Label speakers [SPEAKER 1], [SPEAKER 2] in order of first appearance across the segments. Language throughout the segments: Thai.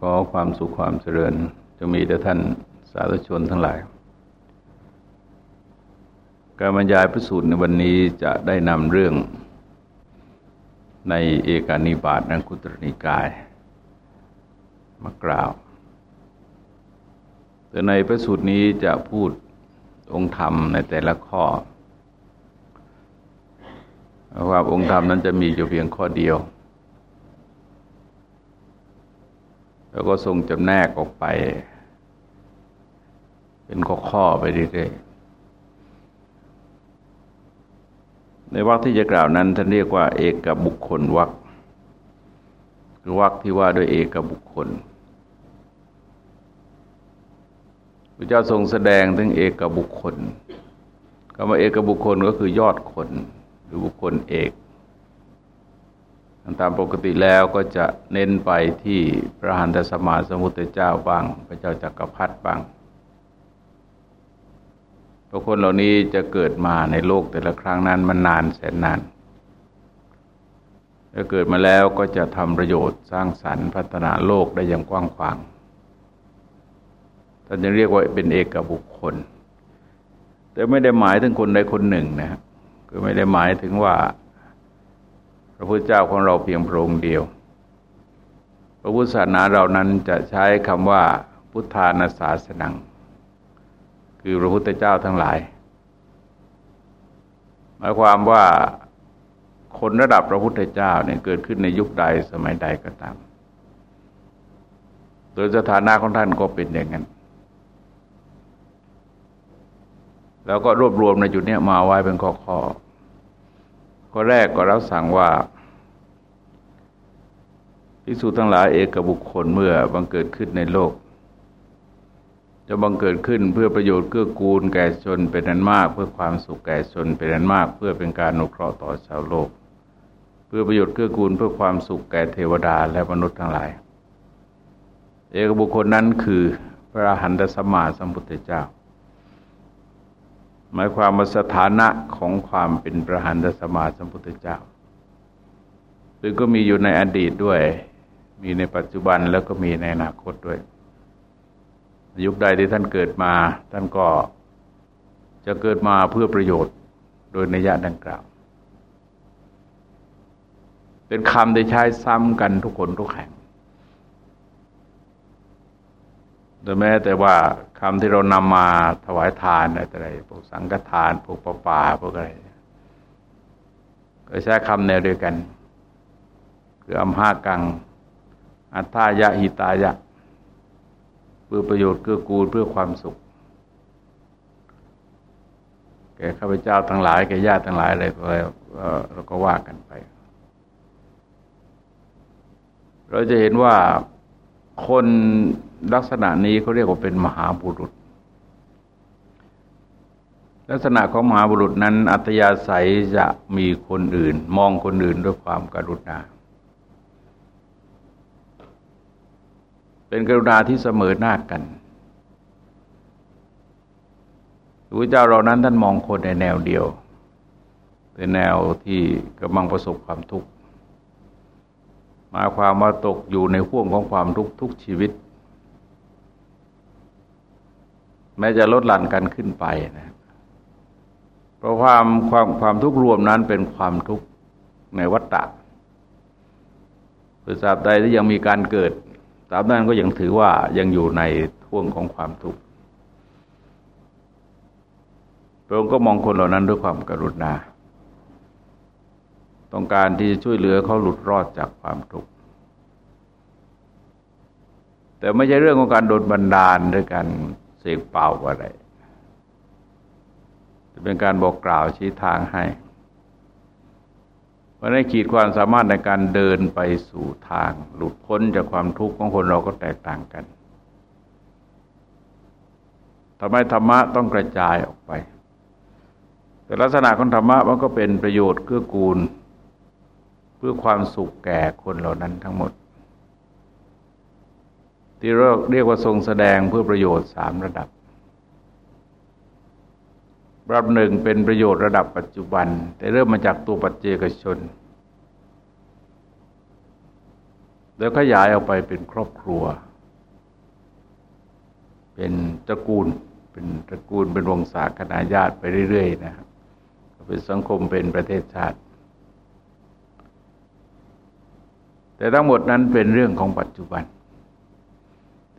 [SPEAKER 1] ขอความสุขความเจริญจะมีแด่ท่านสาธุชนทั้งหลาย การบรรยายพระสูตรในวันนี้จะได้นำเรื่องในเอกานิบาตนังคุตรนิกาย มากล่าว แต่ในพระสูตรนี้จะพูดองค์ธรรมในแต่ละข้อว่าองค์ธรรมนั้นจะมีอยู่เพียงข้อเดียว แล้วก็ทรงจำแนกออกไป เป็นข้อๆไปเรื่อยๆในวรรคที่จะกล่าวนั้นท่านเรียกว่า เอกบุคคลวรรคือวรรคที่ว่าด้วยเอกบุคคลพระเจ้าทรงแสดงถึงเอกบุคคลคำว่าเอกบุคคลก็คือยอดคน หรือบุคคลเอก ตามปกติแล้วก็จะเน้นไปที่พระหันตสมาสมุทรเจ้าบ้าง พระเจ้าจักรพรรดิบ้างพราะคนเหล่านี้จะเกิดมาในโลกแต่ละครั้งนั้นมันนานแสนนานถ้าเกิดมาแล้วก็จะทำประโยชน์สร้างสรรค์พัฒนาโลกได้อย่างกว้างขวางท่านจะเรียกว่าเป็นเอกบุคคล แต่ไม่ได้หมายถึงคนใดคนหนึ่งนะคือไม่ได้หมายถึงว่า พระพุทธเจ้าของเราเพียงพระองค์เดียว พระพุทธศาสนาเรานั้นจะใช้คำว่า พุทธานาสาสนัง คือพระพุทธเจ้าทั้งหลาย หมายความว่าคนระดับพระพุทธเจ้าเนี่ยเกิดขึ้นในยุคใดสมัยใดก็ตาม โดยสถานะของท่านก็เป็นอย่างนั้น แล้วก็รวบรวมในจุดนี้มาไว้เป็นข้อๆ ข้อแรกก็รับสั่งว่าภิกษุทั้งหลายเอกบุคคลเมื่อบังเกิดขึ้นในโลก จะบังเกิดขึ้นเพื่อประโยชน์เกื้อกูลแก่ชนเป็นอันมาก เพื่อความสุขแก่ชนเป็นอันมาก เพื่อเป็นการนุเคราะห์ต่อชาวโลก เพื่อประโยชน์เกื้อกูลเพื่อความสุขแก่เทวดาและมนุษย์ทั้งหลาย เอกบุคคลนั้นคือพระหันตสมมาสัมพุทธเจ้า หมายความว่าสถานะของความเป็นประหันตสมาสัมพุทธเจ้าซึ่งก็มีอยู่ในอดีตด้วย มีในปัจจุบันแล้วก็มีในอนาคตด้วย ยุคใดที่ท่านเกิดมา ท่านก็จะเกิดมาเพื่อประโยชน์โดยนิยะดังกล่าว เป็นคำที่ใช้ซ้ำกันทุกคนทุกแห่ง โดยแม้แต่ว่าคำที่เรานำมาถวายทานอะไรพวกสังฆทานพวกปป่าพวกอะไรก็ใช้คำแนวเดียวกัน คืออัมหากัง อัตตายะหิตายะ เพื่อประโยชน์เกื้อกูลเพื่อความสุข แก่ข้าพเจ้าทั้งหลายแก่ญาติทั้งหลายอะไรเราก็ว่ากันไป เราจะเห็นว่า คนลักษณะนี้เขาเรียกว่าเป็นมหาบุรุษ ลักษณะของมหาบุรุษนั้น อัตยาศัยจะมีคนอื่น มองคนอื่นด้วยความกรุณา เป็นกรุณาที่เสมอหน้ากันพระเจ้าเรานั้นท่านมองคนในแนวเดียวเป็นแนวที่กำลังประสบความทุกข์ มาความว่าตกอยู่ในห่วงของความทุกข์ทุกชีวิต แม้จะลดหลั่นกันขึ้นไปนะเพราะความความความทุกข์รวมนั้นเป็นความทุกข์ในวัฏฏะคือตราบใดที่ยังมีการเกิดตราบนั้นก็ยังถือว่ายังอยู่ในท่วงของความทุกข์พระองค์ก็มองคนเหล่านั้นด้วยความกรุณา ต้องการที่จะช่วยเหลือเขาหลุดรอดจากความทุกข์แต่ไม่ใช่เรื่องของการโดนบันดาลด้วยกันสกเป่าอะไรจะเป็นการบอกกล่าวชี้ทางให้เพราะในขีดความสามารถในการเดินไปสู่ทาง หลุดพ้นจากความทุกข์ของคนเราก็แตกต่างกันทำไมธรรมะต้องกระจายออกไป แต่ลักษณะของธรรมะมันก็เป็นประโยชน์เกื้อกูล เพื่อความสุขแก่คนเหล่านั้นทั้งหมด ที่เรียกว่าทรงแสดงเพื่อประโยชน์สามระดับ ระดับหนึ่งเป็นประโยชน์ระดับปัจจุบัน แต่เริ่มมาจากตัวปัจเจกชน แล้วขยายออกไปเป็นครอบครัว เป็นตระกูลเป็นตระกูลเป็นวงศาคณาญาติไปเรื่อยๆนะครับเป็นสังคมเป็นประเทศชาติ แต่ทั้งหมดนั้นเป็นเรื่องของปัจจุบัน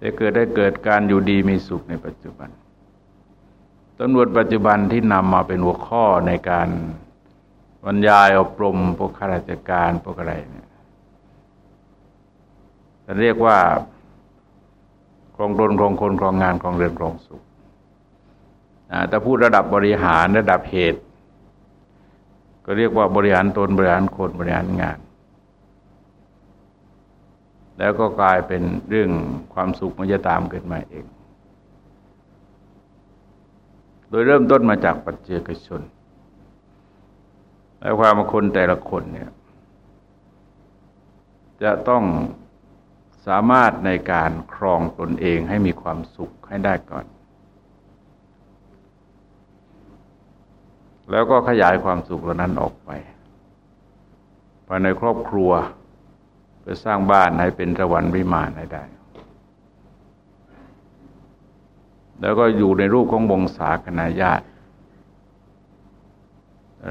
[SPEAKER 1] จะเกิดได้เกิดการอยู่ดีมีสุขในปัจจุบันตำรวจปัจจุบันที่นำมาเป็นหัวข้อในการบรรยายอบรมพวกข้าราชการพวกอะไรเนี่ยจะเรียกว่าครองตนครองคนครองงานครองเรือนครองสุขแต่พูดระดับบริหารระดับเหตุ ก็เรียกว่าบริหารตนบริหารคนบริหารงาน แล้วก็กลายเป็นเรื่องความสุขมันจะตามเกิดมาเอง โดยเริ่มต้นมาจากปัจเจกชน และความคนแต่ละคนเนี่ย จะต้องสามารถในการครองตนเองให้มีความสุขให้ได้ก่อน แล้วก็ขยายความสุขเหล่านั้นออกไปภายในครอบครัว ไปสร้างบ้านให้เป็นสวรรค์วิมานให้ได้ แล้วก็อยู่ในรูปของวงศาคณาญาติ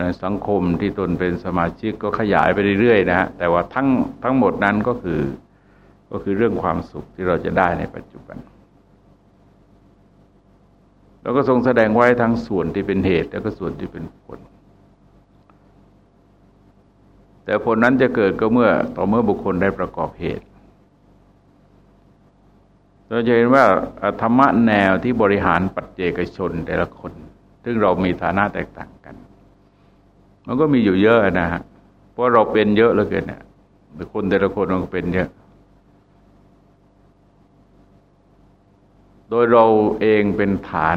[SPEAKER 1] ในสังคมที่ตนเป็นสมาชิกก็ขยายไปเรื่อยๆนะฮะแต่ว่าทั้งทั้งหมดนั้นก็คือก็คือเรื่องความสุขที่เราจะได้ในปัจจุบันเราก็ทรงแสดงไว้ทั้งส่วนที่เป็นเหตุ แล้วก็ส่วนที่เป็นผล แต่ผลนั้นจะเกิดก็เมื่อต่อเมื่อบุคคลได้ประกอบเหตุ เราจะเห็นว่าธรรมะแนวที่บริหารปัจเจกชนแต่ละคน ซึ่งเรามีฐานะแตกต่างกัน มันก็มีอยู่เยอะนะฮะ เพราะเราเป็นเยอะเหลือเกินเนี่ยคนแต่ละคนมันก็เป็นเยอะโดยเราเองเป็นฐาน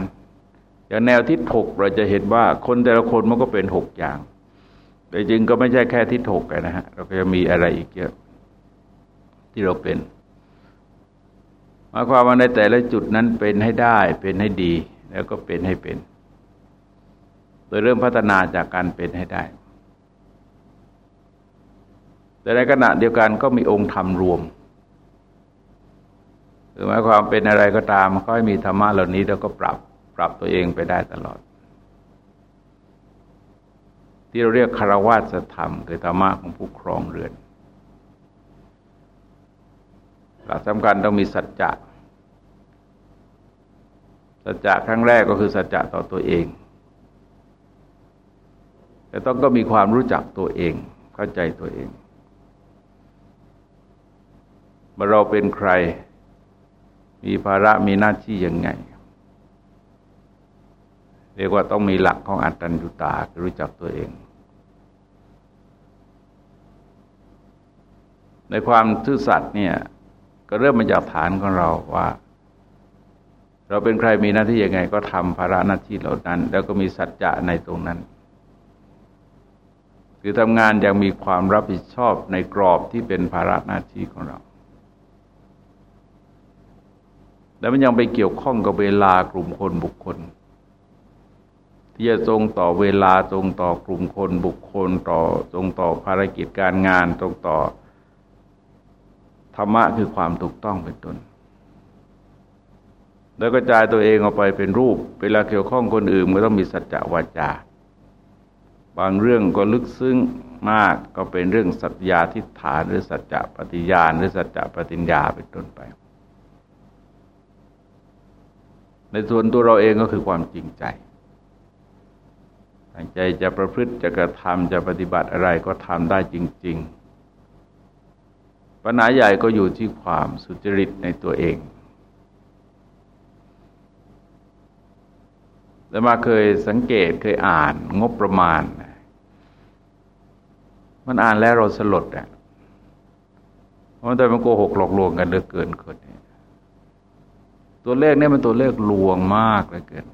[SPEAKER 1] อย่างแนวทิศหกเราจะเห็นว่าคนแต่ละคนมันก็เป็นหกอย่าง แต่จริงก็ไม่ใช่แค่ทิศหกนะฮะ เราก็จะมีอะไรอีกเยอะที่เราเป็นหมายความว่าในแต่ละจุดนั้นเป็นให้ได้ เป็นให้ดี แล้วก็เป็นให้เป็น โดยเริ่มพัฒนาจากการเป็นให้ได้ แต่ในขณะเดียวกันก็มีองค์ธรรมรวมคือหมายความเป็นอะไรก็ตามก็ให้มีธรรมะเหล่านี้แล้วก็ปรับปรับตัวเองไปได้ตลอด ที่เราเรียกคารวะธรรม คือธรรมะของผู้ครองเรือนหลักสำคัญต้องมีสัจจะ สัจจะครั้งแรกก็คือสัจจะต่อตัวเอง แต่ต้องก็มีความรู้จักตัวเอง เข้าใจตัวเองว่าเราเป็นใคร มีภาระมีหน้าที่ยังไง เรียกว่าต้องมีหลักของอัตตัญญุตารู้จักตัวเอง ในความซื่อสัตย์เนี่ย ก็เริ่มมาจากฐานของเราว่า เราเป็นใครมีหน้าที่ยังไง ก็ทำภาระหน้าที่เหล่านั้น แล้วก็มีสัจจะในตรงนั้นคือทำงานอย่างมีความรับผิดชอบในกรอบที่เป็นภาระหน้าที่ของเรา แล้วมันยังไปเกี่ยวข้องกับเวลากลุ่มคนบุคคล ที่จะตรงต่อเวลาตรงต่อกลุ่มคนบุคคลต่อตรงต่อภารกิจการงานตรงต่อ ธรรมะคือความถูกต้องเป็นต้นแล้วก็จายตัวเองออกไปเป็นรูป เวลาเกี่ยวข้องคนอื่นก็ต้องมีสัจจะวาจา บางเรื่องก็ลึกซึ้งมากก็เป็นเรื่องสัจญาทิฏฐานหรือสัจจะปฏิญาณหรือสัจจะปฏิญญาเป็นต้นไป ในส่วนตัวเราเองก็คือความจริงใจ ตั้งใจจะประพฤติจะกระทำจะปฏิบัติอะไรก็ทำได้จริง ๆ ปัญหาใหญ่ก็อยู่ที่ความสุจริตในตัวเองแล้วมาเคยสังเกตเคยอ่านงบประมาณ มันอ่านแล้วเราสลดอะเพราะแต่มันโกหกหลอกลวงกันเหลือเกินคนนี้ตัวเลขเนี่ยมันตัวเลขลวงมากเลยเกิน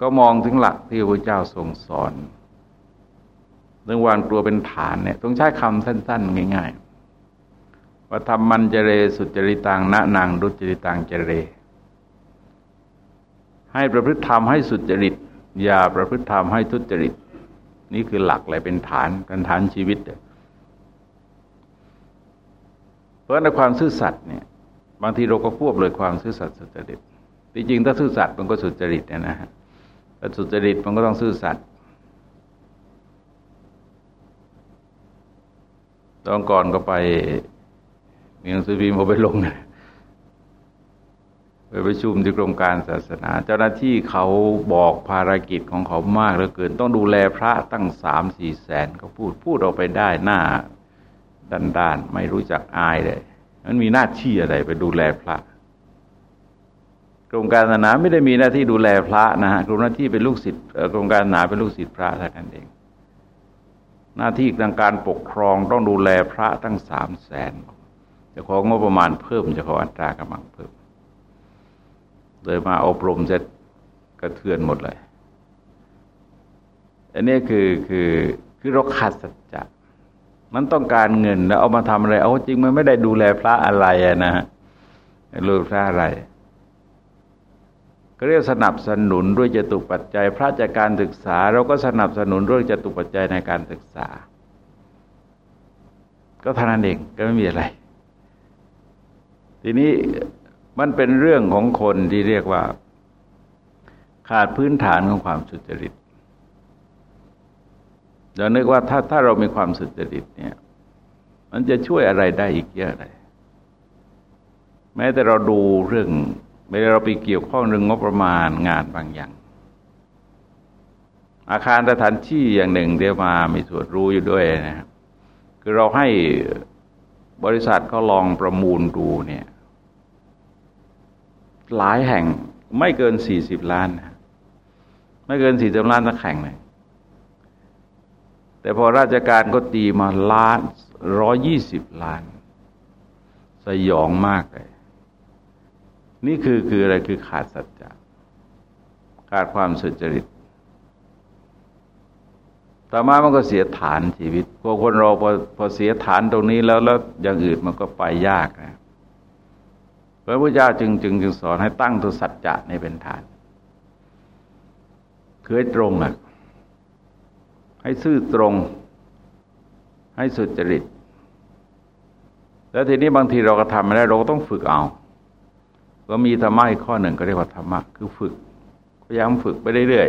[SPEAKER 1] ก็มองถึงหลักที่พระเจ้าทรงสอนเรื่องวางตัวเป็นฐานเนี่ยต้องใช้คำสั้น ๆ ง่าย ๆ ว่าทำมันเจเรสุจริตังณนางรุจริตังเจเร ให้ประพฤติธรรมให้สุจริต อย่าประพฤติธรรมให้ทุจริต นี่คือหลักเลยเป็นฐานกันฐานชีวิตเเพราะในความซื่อสัตย์เนี่ยบางทีเราก็ควบเลยความซื่อสัตย์สุจริตจริงถ้าซื่อสัตย์มันก็สุจริตเนี่ยนะฮะ ถ้าสุจริตมันก็ต้องซื่อสัตย์ตอนก่อนก็ไปมีหนังสือพิมพ์เอาไปลงไปประชุมที่กรมการศาสนา เจ้าหน้าที่เขาบอกภารกิจของเขามากเหลือเกิน ต้องดูแลพระตั้งสามสี่แสนเขาพูดพูดออกไปได้หน้าด้านดานไม่รู้จักอายเลยมันมีหน้าที่อะไรไปดูแลพระ กรมการศาสนาไม่ได้มีหน้าที่ดูแลพระนะฮะกรมหน้าที่เป็นลูกศิษย์กรมการศาสนาเป็นลูกศิษย์พระเท่านั้นเอง หน้าที่ทางการปกครองต้องดูแลพระตั้งสามแสนจะของงบประมาณเพิ่มจะขออัตรากำลังเพิ่มเลยมาอบรมเสร็จกระเทือนหมดเลย อันนี้คือคือคือเราขาดสัจจะมันต้องการเงินแล้วเอามาทำอะไร เอาจริงมันไม่ได้ดูแลพระอะไรนะฮะดูพระอะไร ก็เรียกสนับสนุนด้วยจตุปัจจัย พระจากการศึกษา เราก็สนับสนุนด้วยจตุปัจจัยในการศึกษา ก็เท่านั้นเองก็ไม่มีอะไร ทีนี้มันเป็นเรื่องของคนที่เรียกว่า ขาดพื้นฐานของความสุจริตเรานึกว่าถ้าถ้าเรามีความสุจริตเนี่ย มันจะช่วยอะไรได้อีกเยอะเลยแม้แต่เราดูเรื่อง ไม่ได้เราไปเกี่ยวข้องเรื่องงบประมาณงานบางอย่าง อาคารสถานที่อย่างหนึ่งเดี๋ยวมามีส่วนรู้อยู่ด้วยนะครับคือเราให้บริษัทเขาลองประมูลดูเนี่ย หลายแห่งไม่เกินสี่สิบล้านนะไม่เกินสี่สิบล้านสักแห่งเลยแต่พอราชการก็ตีมาล้านร้อยี่สิบล้าน สยองมากเลย นี่คือคืออะไรคือขาดสัจจะขาดความสุจริตต่อมามันก็เสียฐานชีวิตพวกคนเราพอพอเสียฐานตรงนี้แล้วแล้วอย่างอื่นมันก็ไปยากนะพระพุทธเจ้าจึงจึงจึงสอนให้ตั้งตัวสัจจะในเป็นฐานคือให้ตรงอะให้ซื่อตรง ให้สุจริต แล้วทีนี้บางทีเราก็ทำไม่ได้เราก็ต้องฝึกเอา ก็มีธรรมะอีกข้อหนึ่งก็เรียกว่าธรรมะคือฝึกพยายามฝึกไปเรื่อย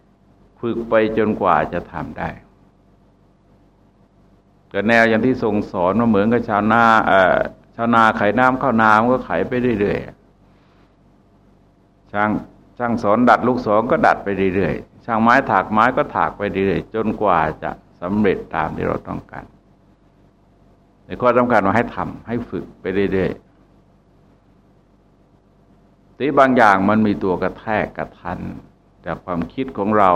[SPEAKER 1] ๆฝึกไปจนกว่าจะทำได้ก็แนวอย่างที่ทรงสอนมาเหมือนกับชาวนาเอ่อชาวนาไขน้ำเข้านามันก็ไขไปเรื่อยๆช่างช่างสอนดัดลูกศรก็ดัดไปเรื่อยๆช่างไม้ถากไม้ก็ถากไปเรื่อยๆจนกว่าจะสำเร็จตามที่เราต้องการในข้อสำคัญว่าให้ทำให้ฝึกไปเรื่อยๆ ตีบางอย่างมันมีตัวกระแทกกระทันจากความคิดของเรา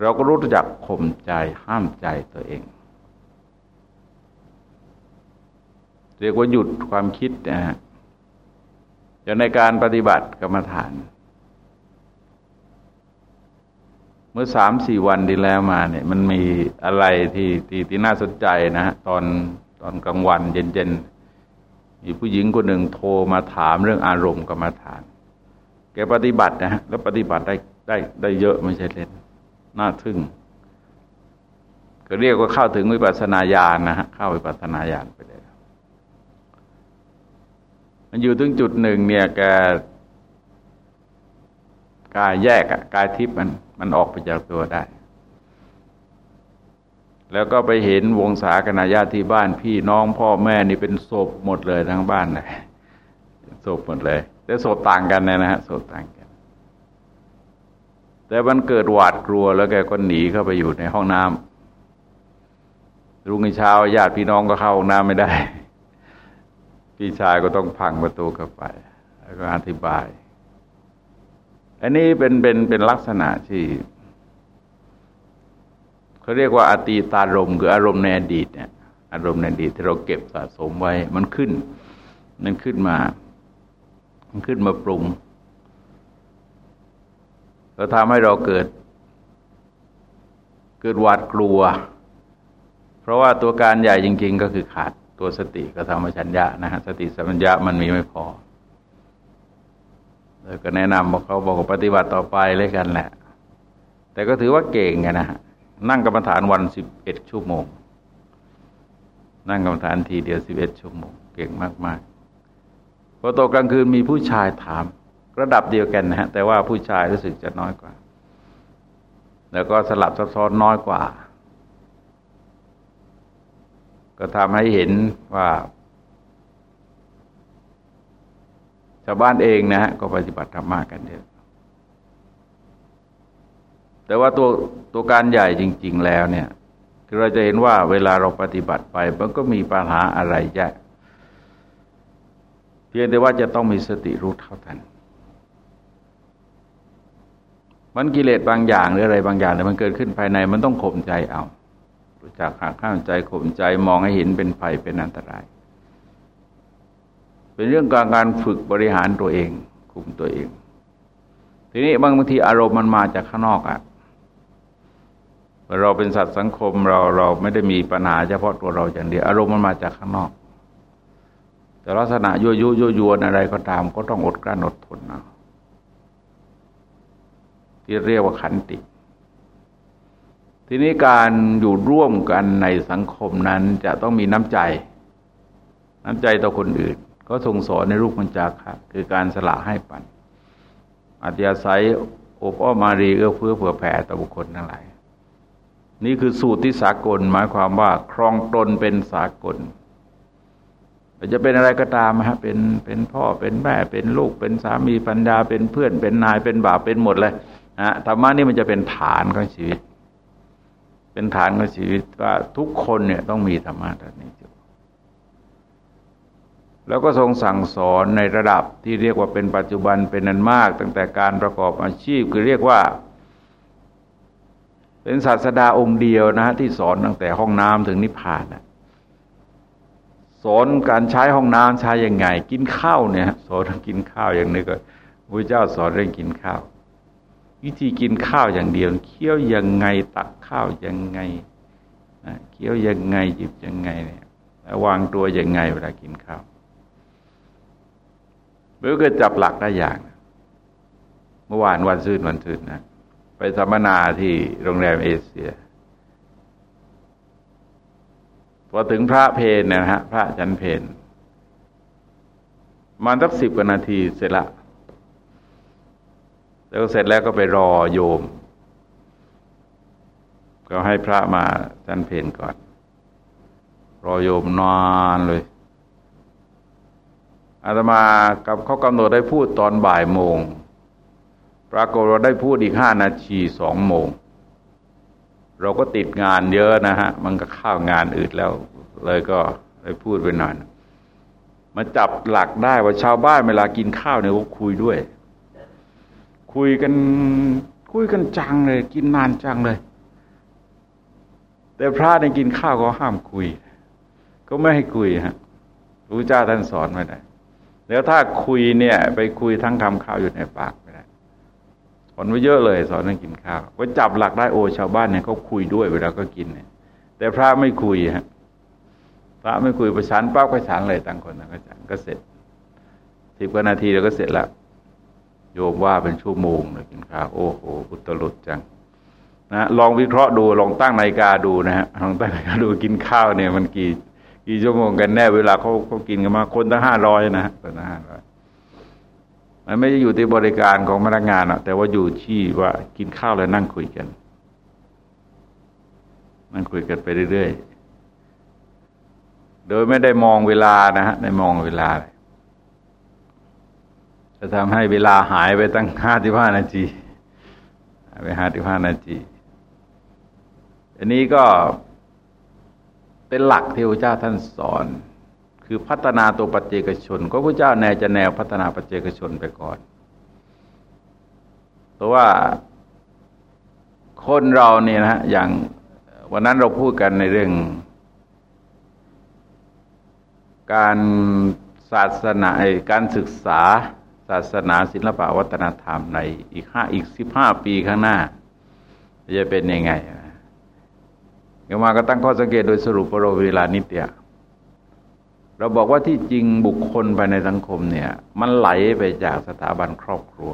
[SPEAKER 1] เราก็รู้จักข่มใจห้ามใจตัวเองเรียกว่าหยุดความคิดนะฮะอย่างในการปฏิบัติกรรมฐาน เมื่อสามสี่วันที่แล้วมาเนี่ย มันมีอะไรที่ที่ที่น่าสนใจนะฮะตอนตอนกลางวันเย็นๆ มีผู้หญิงคนหนึ่งโทรมาถามเรื่องอารมณ์กรรมฐาน แกปฏิบัตินะฮะแล้วปฏิบัติได้ได้ได้เยอะไม่ใช่เล่นน่าทึ่งก็เรียกว่าเข้าถึงวิปัสสนาญาณนะฮะเข้าวิปัสสนาญาณไปเลยมันอยู่ถึงจุดหนึ่งเนี่ยแกกายแยกอะกายทิพย์มันมันออกไปจากตัวได้ แล้วก็ไปเห็นวงศาคณะญาติที่บ้านพี่น้องพ่อแม่นี่เป็นศพหมดเลยทั้งบ้านเลยศพหมดเลยแต่ศพต่างกันนะฮะศพต่างกัน แต่มันเกิดหวาดกลัวแล้วแกก็หนีเข้าไปอยู่ในห้องน้ำรุ่งเช้าญาติพี่น้องก็เข้าห้องน้ำไม่ได้ พี่ชายก็ต้องพังประตูเข้าไปแล้วก็อธิบาย อันนี้เป็นเป็นเป็นลักษณะที่ เขาเรียกว่าอตีตารมคืออารมณ์ในอดีตเนี่ยอารมณ์ในอดีตที่เราเก็บสะสมไว้ มันขึ้น มันขึ้นมา มันขึ้นมาปรุงก็ทำให้เราเกิด เกิดหวาดกลัว เพราะว่าตัวการใหญ่จริง ๆ ก็คือขาดตัวสติก็ทำมาชัญญะนะฮะสติสัมปชัญญะมันมีไม่พอเลยก็แนะนำบอกเขาบอกปฏิบัติต่อไปเลยกันแหละ แต่ก็ถือว่าเก่งไงนะฮะ นั่งกรรมฐานวันสิบเอ็ดชั่วโมง นั่งกรรมฐานทีเดียวสิบเอ็ดชั่วโมง เก่งมากๆพอตกกลางคืนมีผู้ชายถาม ระดับเดียวกันนะฮะแต่ว่าผู้ชายรู้สึกจะน้อยกว่า แล้วก็สลับซับซ้อนน้อยกว่า ก็ทำให้เห็นว่าชาวบ้านเองนะฮะก็ปฏิบัติธรรมะกันเยอะ แต่ว่าตัวตัวการใหญ่จริง ๆ แล้วเนี่ยคือเราจะเห็นว่าเวลาเราปฏิบัติไปมันก็มีปัญหาอะไรแยะเพียงแต่ว่าจะต้องมีสติรู้เท่าทันมันกิเลสบางอย่างหรืออะไรบางอย่างแต่ยมันเกิดขึ้นภายในมันต้องข่มใจเอา รู้จักหักข้ามใจข่มใจมองให้เห็นเป็นภัยเป็นอันตราย เป็นเรื่องการการฝึกบริหารตัวเอง คุมตัวเอง ทีนี้บางทีอารมณ์มันมาจากข้างนอกอะ่ะ เราเป็นสัตว์สังคมเราเราไม่ได้มีปัญหาเฉพาะตัวเราอย่างเดียวอารมณ์มันมาจากข้างนอก แต่ลักษณะยั่วยุยั่วยวนอะไรก็ตาม ก็ต้องอดกลั้นอดทนเอาที่เรียกว่าขันติ ทีนี้การอยู่ร่วมกันในสังคมนั้นจะต้องมีน้ำใจ น้ำใจต่อคนอื่น ก็ทรงสอนในรูปมัญจาคะคือการสละให้ปันอัตยาศัยอบอ้อมารีเอื้อเฟื้อเผื่อแผ่ต่อบุคคลทั้งหลาย นี่คือสูตรที่สากล หมายความว่าครองตนเป็นสากลจะเป็นอะไรก็ตามฮะเป็นเป็นพ่อเป็นแม่เป็นลูกเป็นสามีปัญญาเป็นเพื่อนเป็นนายเป็นบ่าวเป็นหมดเลยนะธรรมะนี่มันจะเป็นฐานของชีวิต เป็นฐานของชีวิตว่าทุกคนเนี่ยต้องมีธรรมะแบบนี้อยู่แล้วก็ทรงสั่งสอนในระดับที่เรียกว่าเป็นปัจจุบันเป็นนันมาก ตั้งแต่การประกอบอาชีพคือเรียกว่า เป็นศาสดาองค์เดียวนะฮะที่สอนตั้งแต่ห้องน้ำถึงนิพพานนะสอนการใช้ห้องน้ำใช้ยังไง กินข้าวเนี่ยสอนกินข้าวอย่างนี้ก็พระเจ้าสอนเรื่องกินข้าว วิธีกินข้าวอย่างเดียวเคี้ยวยังไงตักข้าวยังไงเคี้ยวยังไงจิบยังไงเนี่ยวางตัวยังไงเวลากินข้าวเมื่อก็จับหลักได้อย่าง เมื่อวานวันซื่นวันซื่นนะ ไปสัมมนาที่โรงแรมเอเชียพอถึงพระเพนนะฮะ พระจันเพนมันสักสิบกว่านาทีเสร็จละแล้วเสร็จแล้วก็ไปรอโยม ก็ให้พระมาจันเพนก่อน รอโยมนานเลยอาตมากับเขากำหนดได้พูดตอนบ่ายโมง ปรากฏเราได้พูดอีกห้านาทีสองโมง เราก็ติดงานเยอะนะฮะ มันก็เข้างานอื่นแล้ว เลยก็เลยพูดไปหน่อยมาจับหลักได้ว่าชาวบ้านเวลากินข้าวเนี่ยเขาคุยด้วย คุยกันคุยกันจังเลย กินนานจังเลย แต่พระในกินข้าวก็ห้ามคุย ก็ไม่ให้คุยฮะรู้เจ้าท่านสอนไม่ได้แล้วถ้าคุยเนี่ย ไปคุยทั้งคำข้าวอยู่ในปาก สอนไว้เยอะเลย สอนให้กินข้าวก็จับหลักได้โอชาวบ้านเนี่ยเขาคุยด้วยเวลาก็กินเนี่ย แต่พระไม่คุยฮะพระไม่คุยประชันป้าก็ฉันเลยต่างคนต่างก็ฉันก็เสร็จสิบกว่านาทีแล้วก็เสร็จแล้วโยมว่าเป็นชั่วโมงเลยกินข้าวโอ้โหอุตลุดจังนะลองวิเคราะห์ดูลองตั้งนาฬิกาดูนะฮะลองตั้งนาฬิกาดูกินข้าวเนี่ย มันกี่กี่ชั่วโมงกันแน่เวลาเขาเขากินกันมาคนตั้งห้าร้อยนะคนตั้งห้าร้อย มันไม่ได้อยู่ที่บริการของพนักงานอะแต่ว่าอยู่ที่ว่ากินข้าวแล้วนั่งคุยกัน นั่งคุยกันไปเรื่อยๆ โดยไม่ได้มองเวลานะฮะได้มองเวลาจะทำให้เวลาหายไปตั้งห้าสิบห้านาทีหายไปห้าสิบห้านาทีอันนี้ก็เป็นหลักที่พระเจ้าท่านสอน คือพัฒนาตัวปัจเจกชน ก็พระเจ้าแนจะแนวพัฒนาปัจเจกชนไปก่อน เพราะว่าคนเราเนี่ยนะอย่างวันนั้นเราพูดกันในเรื่อง การศาสนาการศึกษาศาสนาศิลปวัฒนธรรมในอีกห้าอีกสิบห้าปีข้างหน้า จะเป็นยังไงก็มาก็ตั้งข้อสังเกตโดยสรุปปรเวลานิดเตียว เราบอกว่าที่จริงบุคคลภายในสังคมเนี่ย มันไหลไปจากสถาบันครอบครัว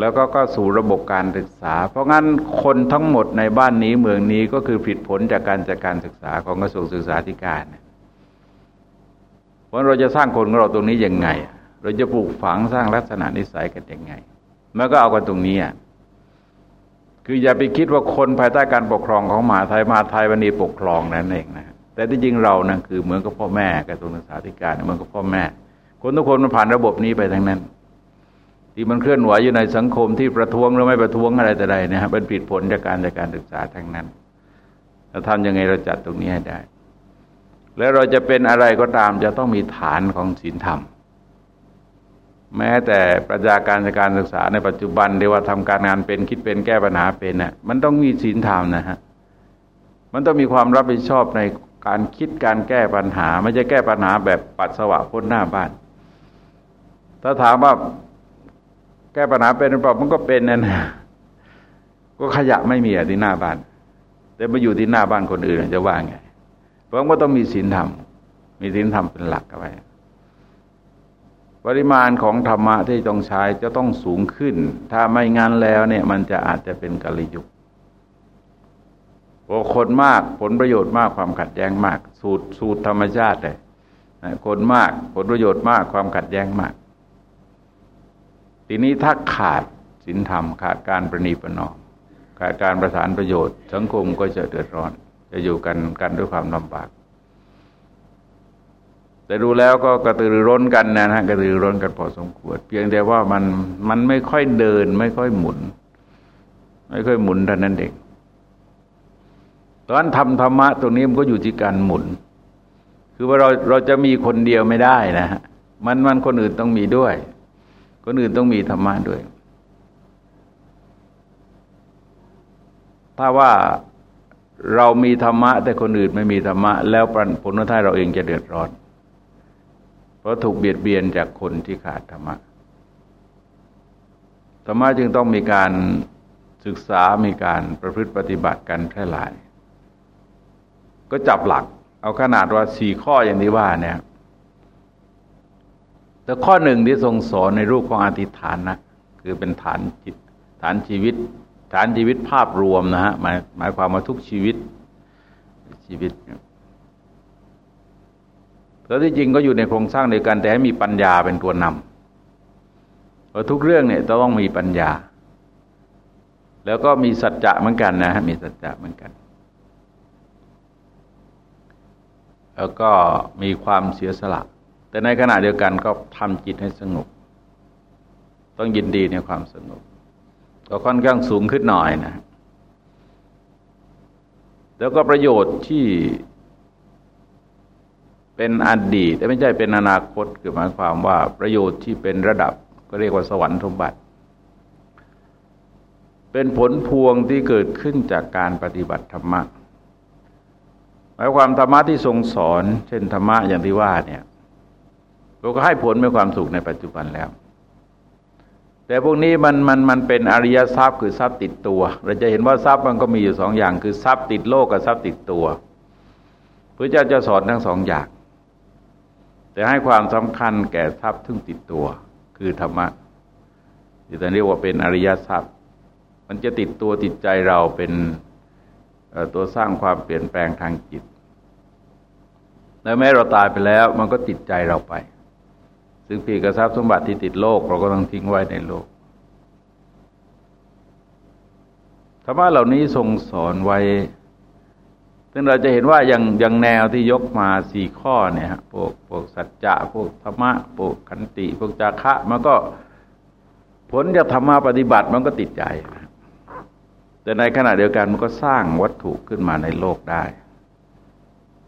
[SPEAKER 1] แล้วก็ก็สู่ระบบการศึกษา เพราะงั้นคนทั้งหมดในบ้านนี้เมืองนี้ก็คือผิดผลจากการจัดการศึกษาของกระทรวงศึกษาธิการเพราะเราจะสร้างคนของเราตรงนี้ยังไง เราจะปลูกฝังสร้างลักษณะนิสัยกันยังไงมันก็เอากันตรงนี้อะคืออย่าไปคิดว่าคนภายใต้การปกครองของมหาไทยมหาไทยวันนี้ปกครองนั่นเองนะ แต่ที่จริงเรานะคือเหมือนกับพ่อแม่กระทรวงศึกษาธิการเหมือนกับพ่อแม่ คนทุกคนมันผ่านระบบนี้ไปทั้งนั้น ที่มันเคลื่อนไหวอยู่ในสังคมที่ประท้วงหรือไม่ประท้วงอะไรแต่ใดนะฮะเป็นผิดผลจากการจากการศึกษาทั้งนั้นเราทำยังไงเราจัดตรงนี้ให้ได้ แล้วเราจะเป็นอะไรก็ตามจะต้องมีฐานของศีลธรรม แม้แต่ประชาการจากการศึกษาในปัจจุบันเรียกว่าทำการงานเป็นคิดเป็นแก้ปัญหาเป็นนะ่ะมันต้องมีศีลธรรมนะฮะมันต้องมีความรับผิดชอบใน การคิดการแก้ปัญหา ไม่ใช่แก้ปัญหาแบบปัดสวะพ้นหน้าบ้าน ถ้าถามว่าแก้ปัญหาเป็นหรือเปล่ามันก็เป็นนั่นก็ขยะไม่มีอะที่หน้าบ้าน แต่มาอยู่ที่หน้าบ้านคนอื่นจะว่าไง เพราะว่าต้องมีศีลธรรม มีศีลธรรมเป็นหลักเอาไว้ปริมาณของธรรมะที่ต้องใช้จะต้องสูงขึ้น ถ้าไม่งั้นแล้วเนี่ยมันจะอาจจะเป็นกาลิยุก โอ้คนมากผลประโยชน์มากความขัดแย้งมาก สูตรสูตรธรรมชาติเลยคนมากผลประโยชน์มากความขัดแย้งมาก ทีนี้ถ้าขาดศีลธรรมขาดการประนีประนอมขาดการประสานประโยชน์ สังคมก็จะเดือดร้อน จะอยู่กันกันด้วยความลำบาก แต่ดูแล้วก็กระตือรือร้นกันนะฮะกระตือรือร้นกันพอสมควร เพียงแต่ว่ามันมันไม่ค่อยเดิน ไม่ค่อยหมุน ไม่ค่อยหมุนเท่านั้นเอง ตอนทำธรรมะตรงนี้มันก็อยู่ที่การหมุน คือว่าเราเราจะมีคนเดียวไม่ได้นะฮะมันมันคนอื่นต้องมีด้วย คนอื่นต้องมีธรรมะด้วย ถ้าว่าเรามีธรรมะ แต่คนอื่นไม่มีธรรมะ แล้วผลท้ายเราเองจะเดือดร้อน เพราะถูกเบียดเบียนจากคนที่ขาดธรรมะธรรมะจึงต้องมีการศึกษา มีการประพฤติปฏิบัติกันแพร่หลาย ก็จับหลัก เอาขนาดว่าสี่ข้ออย่างที่ว่าเนี่ยแต่ข้อหนึ่งที่ทรงสอนในรูปของอธิษฐานนะคือเป็นฐานจิตฐานชีวิต ฐานชีวิตภาพรวมนะฮะหมายหมายความว่าทุกชีวิตชีวิตแล้วที่จริงก็อยู่ในโครงสร้างเดียวกัน แต่ให้มีปัญญาเป็นตัวนำเพราะทุกเรื่องเนี่ยต้องมีปัญญา แล้วก็มีสัจจะเหมือนกันนะฮะมีสัจจะเหมือนกัน แล้วก็มีความเสียสละ แต่ในขณะเดียวกันก็ทำจิตให้สงบ ต้องยินดีในความสงบ ก็ค่อนข้างสูงขึ้นหน่อยนะ แล้วก็ประโยชน์ที่เป็นอดีตแต่ไม่ใช่เป็นอนาคต คือหมายความว่าประโยชน์ที่เป็นระดับก็เรียกว่าสวรรค์สมบัติ เป็นผลพวงที่เกิดขึ้นจากการปฏิบัติธรรมะ หมายความธรรมะที่ทรงสอน เช่นธรรมะอย่างที่ว่าเนี่ยเราก็ให้ผลมีความสุขในปัจจุบันแล้ว แต่พวกนี้มันมันมันเป็นอริยทรัพย์คือทรัพย์ติดตัว เราจะเห็นว่าทรัพย์มันก็มีอยู่สองอย่าง คือทรัพย์ติดโลกกับทรัพย์ติดตัวพระเจ้าจะสอนทั้งสองอย่าง แต่ให้ความสำคัญแก่ทรัพย์ทึ่งติดตัว คือธรรมะที่จะเรียกว่าเป็นอริยทรัพย์ มันจะติดตัวติดใจเราเป็น ตัวสร้างความเปลี่ยนแปลงทางจิต แล้วแม้เราตายไปแล้วมันก็ติดใจเราไป ซึ่งปีกทรัพย์สมบัติที่ติดโลก เราก็ต้องทิ้งไว้ในโลกธรรมะเหล่านี้ทรงสอนไว้ ซึ่งเราจะเห็นว่าอย่างอย่างแนวที่ยกมาสี่ข้อเนี่ยฮะพวกพวกสัจจะ พวกธรรมะ พวกขันติ พวกจาคะ มันก็ผลจากธรรมะปฏิบัติมันก็ติดใจ แต่ในขณะเดียวกันมันก็สร้างวัตถุขึ้นมาในโลกได้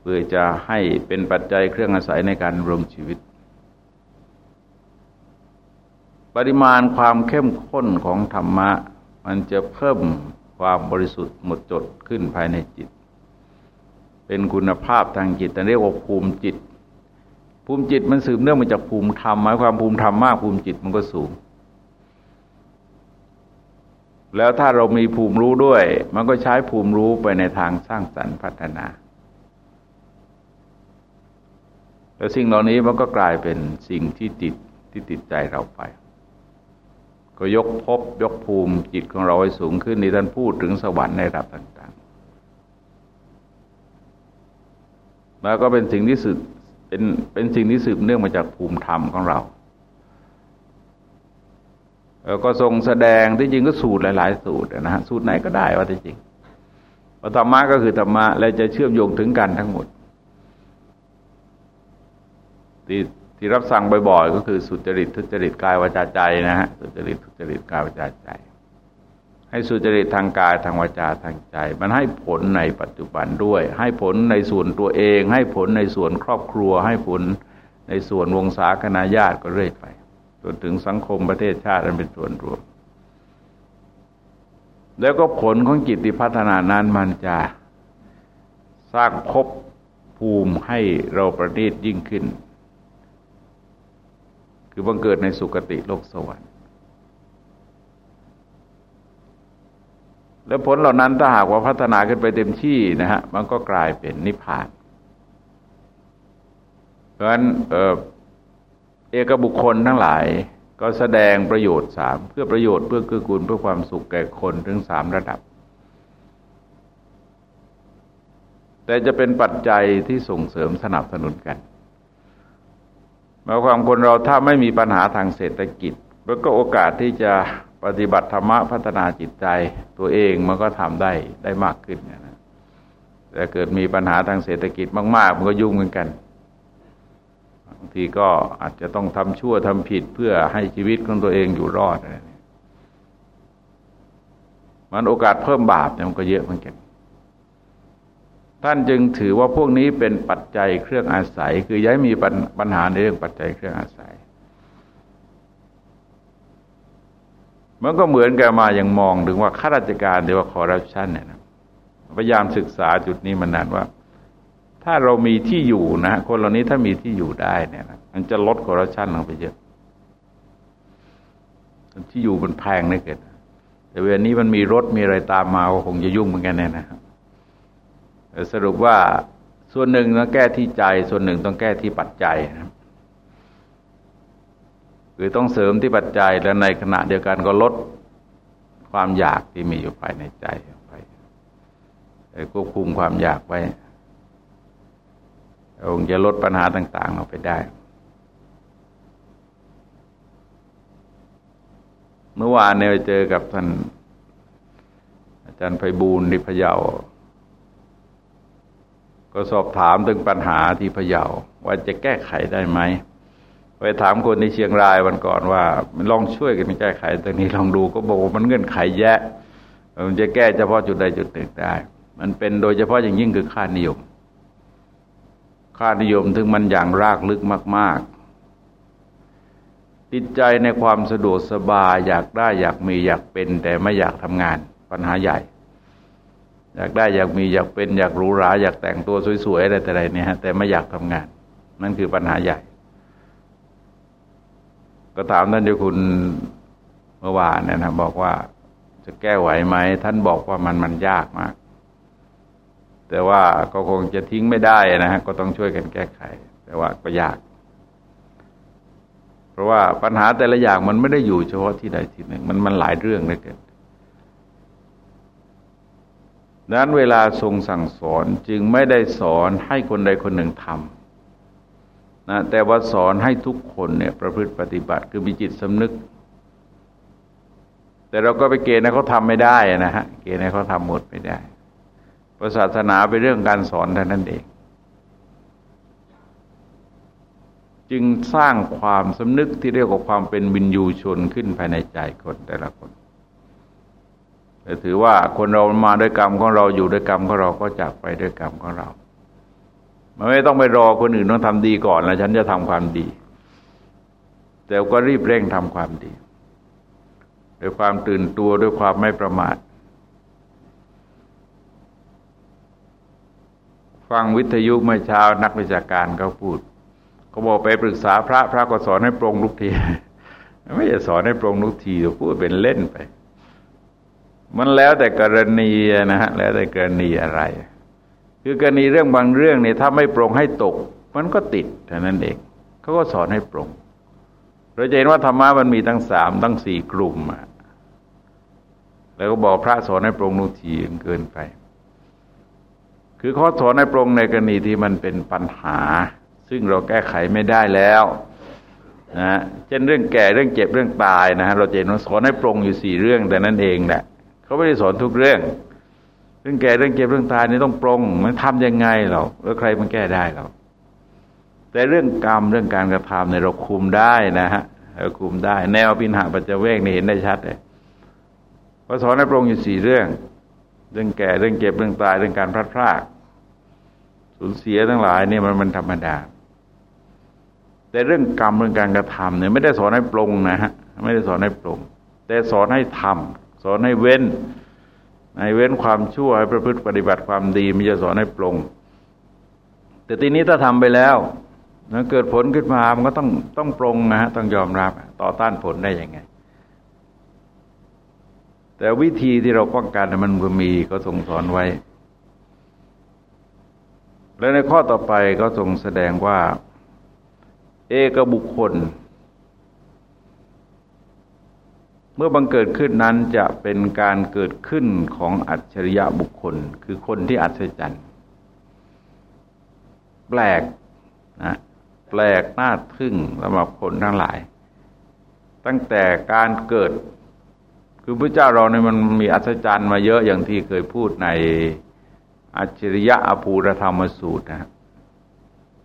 [SPEAKER 1] เพื่อจะให้เป็นปัจจัยเครื่องอาศัยในการรวมชีวิต ปริมาณความเข้มข้นของธรรมะ มันจะเพิ่มความบริสุทธิ์หมดจดขึ้นภายในจิต เป็นคุณภาพทางจิตแต่เรียกว่าภูมิจิต ภูมิจิตมันสืบเนื่องมาจากภูมิธรรมหมายความภูมิธรรมมากภูมิจิตมันก็สูง แล้วถ้าเรามีภูมิรู้ด้วย มันก็ใช้ภูมิรู้ไปในทางสร้างสรรค์พัฒนาแล้วสิ่งเหล่านี้มันก็กลายเป็นสิ่งที่ติดที่ติดใจเราไป ก็ยกภพยกภูมิจิตของเราให้สูงขึ้นนี่ท่านพูดถึงสวรรค์ในระดับต่างๆ แล้วก็เป็นสิ่งที่สืบเป็นเป็นสิ่งที่สืบเนื่องมาจากภูมิธรรมของเรา ก็ทรงแสดงที่จริงก็สูตรหลาย ๆ สูตรนะฮะสูตรไหนก็ได้ว่าที่จริงธรรมะก็คือธรรมะและจะเชื่อมโยงถึงกันทั้งหมด ที่ที่รับสั่งบ่อยๆก็คือสุจริตทุจริตกายวาจาใจนะฮะสุจริตทุจริตกายวาจาใจ ให้สุจริตทางกายทางวาจาทางใจ มันให้ผลในปัจจุบันด้วย ให้ผลในส่วนตัวเอง ให้ผลในส่วนครอบครัว ให้ผลในส่วนวงศาคณาญาติก็เรื่อยไป จนถึงสังคมประเทศชาติอันเป็นส่วนรวม แล้วก็ผลของจิตที่พัฒนานั้นมันจะสร้างภพภูมิให้เราประณีตยิ่งขึ้น คือบังเกิดในสุคติโลกสวรรค์แล้วผลเหล่านั้นถ้าหากว่าพัฒนาขึ้นไปเต็มที่นะฮะมันก็กลายเป็นนิพพาน เพราะฉะนั้นเเอกบุคคลทั้งหลายก็แสดงประโยชน์สามเพื่อประโยชน์เพื่อกือกูลเพื่อความสุขแก่คนถึงสามระดับ แต่จะเป็นปัจจัยที่ส่งเสริมสนับสนุนกันหมายความคนเราถ้าไม่มีปัญหาทางเศรษฐกิจมันก็โอกาสที่จะปฏิบัติธรรมะพัฒนาจิตใจตัวเองมันก็ทำได้ได้มากขึ้นนะแต่เกิดมีปัญหาทางเศรษฐกิจมาก ๆ มันก็ยุ่งเหมือนกัน บางทีก็อาจจะต้องทำชั่วทำผิดเพื่อให้ชีวิตของตัวเองอยู่รอดอะไรมันโอกาสเพิ่มบาปเนี่ยมันก็เยอะเหมือนกันท่านจึงถือว่าพวกนี้เป็นปัจจัยเครื่องอาศัย คือย้ายมีปัญหาในเรื่องปัจจัยเครื่องอาศัย มันก็เหมือนกันมาอย่างมองถึงว่าข้าราชการหรือว่าคอร์รัปชันเนี่ยนะพยายามศึกษาจุดนี้มานานว่า ถ้าเรามีที่อยู่นะคนเหล่านี้ถ้ามีที่อยู่ได้เนี่ยนะมันจะลดคอร์รัปชันลงไปเยอะที่อยู่มันแพงนะเกิดแต่เวลานี้มันมีรถมีอะไรตามมาคงจะยุ่งเหมือนกันแน่นะครับสรุปว่าส่วนหนึ่งต้องแก้ที่ใจ ส่วนหนึ่งต้องแก้ที่ปัจจัยนะคือต้องเสริมที่ปัจจัยและในขณะเดียวกันก็ลดความอยากที่มีอยู่ภายในใจไปควบคุมความอยากไว้ องค์จะลดปัญหาต่างๆออกไปได้ เมื่อวานเนี่ยเจอกับท่านอาจารย์ไพบูลนิพะเยา ก็สอบถามถึงปัญหาที่พะเยา ว่าจะแก้ไขได้ไหมไปถามคนในเชียงรายวันก่อนว่าลองช่วยกันแก้ไขตรงนี้ลองดูก็บอกว่ามันเงื่อนไขแยะมันจะแก้เฉพาะจุดใดจุดหนึ่งได้ มันเป็นโดยเฉพาะอย่างยิ่งคือค่านิยม ค่านิยมถึงมันอย่างรากลึกมาก ๆ ติดใจในความสะดวกสบายอยากได้อยากมีอยากเป็น แต่ไม่อยากทำงานปัญหาใหญ่ อยากได้อยากมีอยากเป็นอยากรู้ราอยากแต่งตัวสวยๆอะไรแต่ไรเนี่ยฮะแต่ไม่อยากทำงาน นั่นคือปัญหาใหญ่ ก็ถามท่านเจ้าคุณเมื่อวานเนี่ยนะบอกว่าจะแก้ไหวไหมท่านบอกว่ามันมันยากมาก แต่ว่าก็คงจะทิ้งไม่ได้นะฮะก็ต้องช่วยกันแก้ไข แต่ว่าก็ยาก เพราะว่าปัญหาแต่ละอย่างมันไม่ได้อยู่เฉพาะที่ใดที่หนึ่ง มันมันหลายเรื่องเลยเกินนั้นเวลาทรงสั่งสอนจึงไม่ได้สอนให้คนใดคนหนึ่งทำนะแต่ว่าสอนให้ทุกคนเนี่ยประพฤติปฏิบัติคือมีจิตสำนึก แต่เราก็ไปเกณฑ์ให้เขาทำไม่ได้นะฮะเกณฑ์ให้เขาทำหมดไม่ได้ ศาสนาเป็นเรื่องการสอนเท่านั้นเอง จึงสร้างความสำนึกที่เรียกว่าความเป็นวินยูชนขึ้นภายในใจคนแต่ละคนแต่ถือว่าคนเรามาด้วยกรรมของเราอยู่ด้วยกรรมของเราก็จากไปด้วยกรรมของเรามันไม่ต้องไปรอคนอื่นต้องทำดีก่อนแล้วฉันจะทำความดี แต่ก็รีบเร่งทำความดี ด้วยความตื่นตัวด้วยความไม่ประมาท ฟังวิทยุเมื่อเช้านักวิชาการเขาพูดเขาบอกไปปรึกษาพระพระก็สอนให้ปรงลุกทีไม่ใช่สอนให้ปรงลุกทีพูดเป็นเล่นไป มันแล้วแต่กรณีนะฮะแล้วแต่กรณีอะไร คือกรณีเรื่องบางเรื่องเนี่ยถ้าไม่ปรงให้ตก มันก็ติดเท่านั้นเองเขาก็สอนให้ปรงเราจะเห็นว่าธรรมะมันมีทั้งสามทั้งสี่กลุ่มแล้วก็บอกพระสอนให้ปรงนุกทีเกินไป คือข้อสอนให้ปรงในกรณีที่มันเป็นปัญหา ซึ่งเราแก้ไขไม่ได้แล้วนะเช่นเรื่องแก่เรื่องเจ็บเรื่องตายนะฮะเราจะเห็นว่าสอนให้ปรงอยู่สี่เรื่องแต่นั่นเองแหละเขาไม่ได้สอนทุกเรื่อง เรื่องแก่เรื่องเจ็บเรื่องตายนี่ต้องปรงมันทำยังไงเราแล้วใครมันแก้ได้เราแต่เรื่องกรรมเรื่องการกระทำเนี่ยเราคุมได้นะฮะเราคุมได้ แนวปินหาปัจเจเวกนี่เห็นได้ชัดเลยพระสอนให้ปรงอยู่สี่เรื่อง เรื่องแก่เรื่องเจ็บเรื่องตายเรื่องการพลาดพลาดสูญเสียทั้งหลายเนี่ยมันมันธรรมดา แต่เรื่องกรรมเรื่องการกระทำเนี่ยไม่ได้สอนให้ปรงนะฮะไม่ได้สอนให้ปรงแต่สอนให้ทำสอนให้เว้นให้เว้นความชั่วให้ประพฤติปฏิบัติความดีไม่จะสอนให้ปรงแต่ทีนี้ถ้าทำไปแล้วนะเกิดผลขึ้นมามันก็ต้องต้องปรงนะฮะต้องยอมรับ ต่อต้านผลได้ยังไง แต่วิธีที่เราป้องกันมันก็มีก็ทรงสอนไว้ และในข้อต่อไปก็ทรงแสดงว่า เอกบุคคล เมื่อบังเกิดขึ้นนั้นจะเป็นการเกิดขึ้นของอัจฉริยะบุคคล คือคนที่อัศจรรย์แปลกนะแปลกน่าทึ่งสำหรับคนทั้งหลาย ตั้งแต่การเกิด คือพระเจ้าเราเนี่ยมันมีอัศจรรย์มาเยอะอย่างที่เคยพูดในอัจฉริยะอภูรธรรมสูตรนะ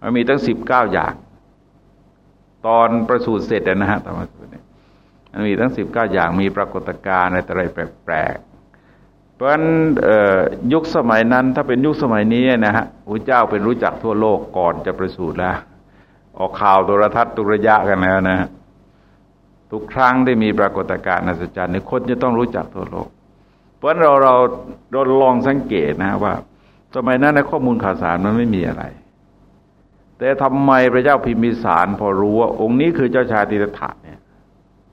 [SPEAKER 1] มันมีตั้งสิบเก้าอย่าง ตอนประสูติเสร็จนะฮะตอนประสูติเนี่ยมันมีทั้งสิบเก้าอย่างมีปรากฏการณ์อะไรแปลกๆ เพราะฉะนั้นยุคสมัยนั้นถ้าเป็นยุคสมัยนี้นะฮะพระเจ้าเป็นรู้จักทั่วโลกก่อนจะประสูติแล้วออกข่าวโทรทัศน์ตุระยะกันแล้วนะ ทุกครั้งได้มีปรากฏการณ์อัศจรรย์ในคนจะต้องรู้จักทั่วโลก เพราะฉะนั้นเราเราเราลองสังเกตนะว่าสมัยนั้นในข้อมูลข่าวสารมันไม่มีอะไร แต่ทำไมพระเจ้าพิมพิสารพอรู้ว่า องค์นี้คือเจ้าชายติรถะเนี่ย